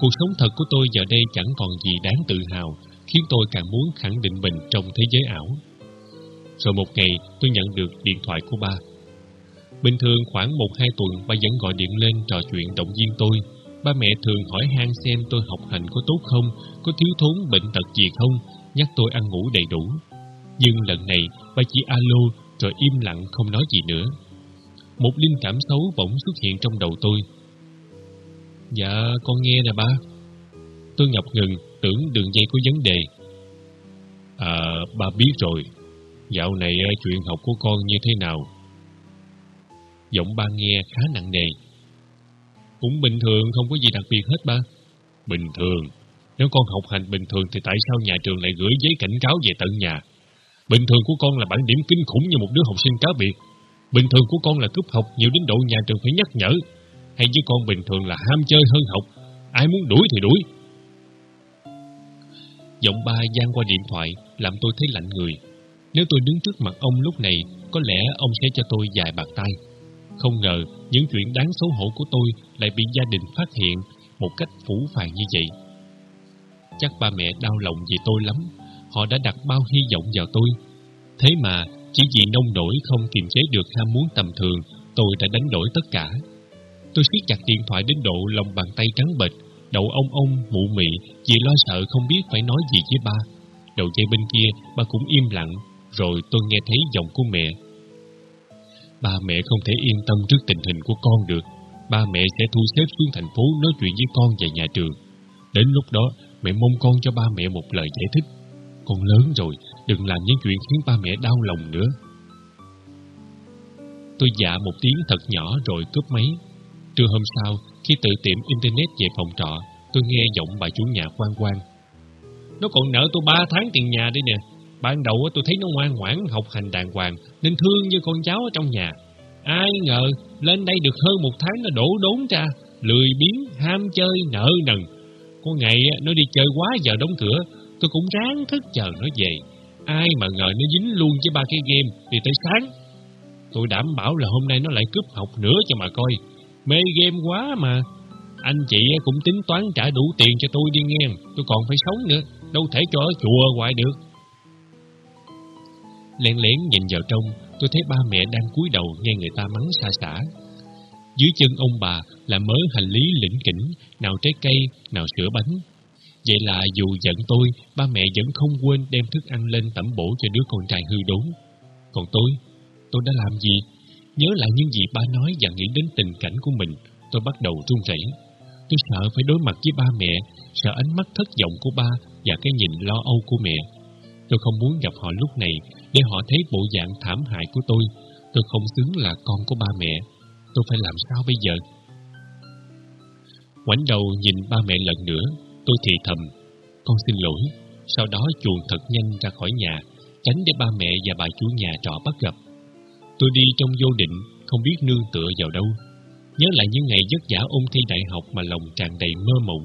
Cuộc sống thật của tôi giờ đây chẳng còn gì đáng tự hào, khiến tôi càng muốn khẳng định mình trong thế giới ảo. Rồi một ngày, tôi nhận được điện thoại của ba. Bình thường khoảng một hai tuần, ba vẫn gọi điện lên trò chuyện động viên tôi. Ba mẹ thường hỏi han xem tôi học hành có tốt không, có thiếu thốn bệnh tật gì không, nhắc tôi ăn ngủ đầy đủ. Nhưng lần này, ba chỉ alo rồi im lặng không nói gì nữa. Một linh cảm xấu bỗng xuất hiện trong đầu tôi. Dạ, con nghe nè ba. Tôi ngập ngừng, tưởng đường dây có vấn đề. À, ba biết rồi. Dạo này à, chuyện học của con như thế nào? Giọng ba nghe khá nặng nề. Cũng bình thường, không có gì đặc biệt hết ba. Bình thường? Nếu con học hành bình thường thì tại sao nhà trường lại gửi giấy cảnh cáo về tận nhà? Bình thường của con là bản điểm kinh khủng như một đứa học sinh cá biệt. Bình thường của con là cúp học nhiều đến độ nhà trường phải nhắc nhở. Hay với con bình thường là ham chơi hơn học. Ai muốn đuổi thì đuổi. Giọng ba gian qua điện thoại làm tôi thấy lạnh người. Nếu tôi đứng trước mặt ông lúc này, có lẽ ông sẽ cho tôi vài bàn tay. Không ngờ, những chuyện đáng xấu hổ của tôi lại bị gia đình phát hiện một cách phủ phàng như vậy. Chắc ba mẹ đau lòng vì tôi lắm. Họ đã đặt bao hy vọng vào tôi. Thế mà, chỉ vì nông nổi không kiềm chế được ham muốn tầm thường, tôi đã đánh đổi tất cả. Tôi siết chặt điện thoại đến độ lòng bàn tay trắng bệch, đầu ông ông mụ mị vì lo sợ không biết phải nói gì với ba. Đầu dây bên kia, ba cũng im lặng, rồi tôi nghe thấy giọng của mẹ. Ba mẹ không thể yên tâm trước tình hình của con được. Ba mẹ sẽ thu xếp xuống thành phố nói chuyện với con về nhà trường. Đến lúc đó, mẹ mong con cho ba mẹ một lời giải thích. Con lớn rồi, đừng làm những chuyện khiến ba mẹ đau lòng nữa. Tôi dạ một tiếng thật nhỏ rồi cướp máy. Trưa hôm sau, khi tự tiệm Internet về phòng trọ, tôi nghe giọng bà chủ nhà quan quan. Nó còn nợ tôi ba tháng tiền nhà đây nè. Ban đầu tôi thấy nó ngoan ngoãn học hành đàng hoàng nên thương như con cháu ở trong nhà. Ai ngờ lên đây được hơn một tháng nó đổ đốn ra, lười biếng, ham chơi, nợ nần. Có ngày nó đi chơi quá giờ đóng cửa, tôi cũng ráng thức chờ nó về. Ai mà ngờ nó dính luôn với ba cái game thì tới sáng. Tôi đảm bảo là hôm nay nó lại cướp học nữa cho mà coi. Mê game quá mà. Anh chị cũng tính toán trả đủ tiền cho tôi đi nghe. Tôi còn phải sống nữa. Đâu thể cho ở chùa hoài được. Lén lén nhìn vào trong, tôi thấy ba mẹ đang cúi đầu nghe người ta mắng xa xả. Dưới chân ông bà là mớ hành lý lĩnh kỉnh, nào trái cây, nào sữa bánh. Vậy là dù giận tôi, ba mẹ vẫn không quên đem thức ăn lên tẩm bổ cho đứa con trai hư đốn. Còn tôi, tôi đã làm gì? Nhớ lại những gì ba nói và nghĩ đến tình cảnh của mình, tôi bắt đầu run rẩy. Tôi sợ phải đối mặt với ba mẹ, sợ ánh mắt thất vọng của ba và cái nhìn lo âu của mẹ. Tôi không muốn gặp họ lúc này để họ thấy bộ dạng thảm hại của tôi. Tôi không xứng là con của ba mẹ. Tôi phải làm sao bây giờ? Ngoảnh đầu nhìn ba mẹ lần nữa, tôi thì thầm. Con xin lỗi. Sau đó chuồn thật nhanh ra khỏi nhà, tránh để ba mẹ và bà chủ nhà trọ bắt gặp. Tôi đi trong vô định, không biết nương tựa vào đâu. Nhớ lại những ngày vất vả ôn thi đại học mà lòng tràn đầy mơ mộng,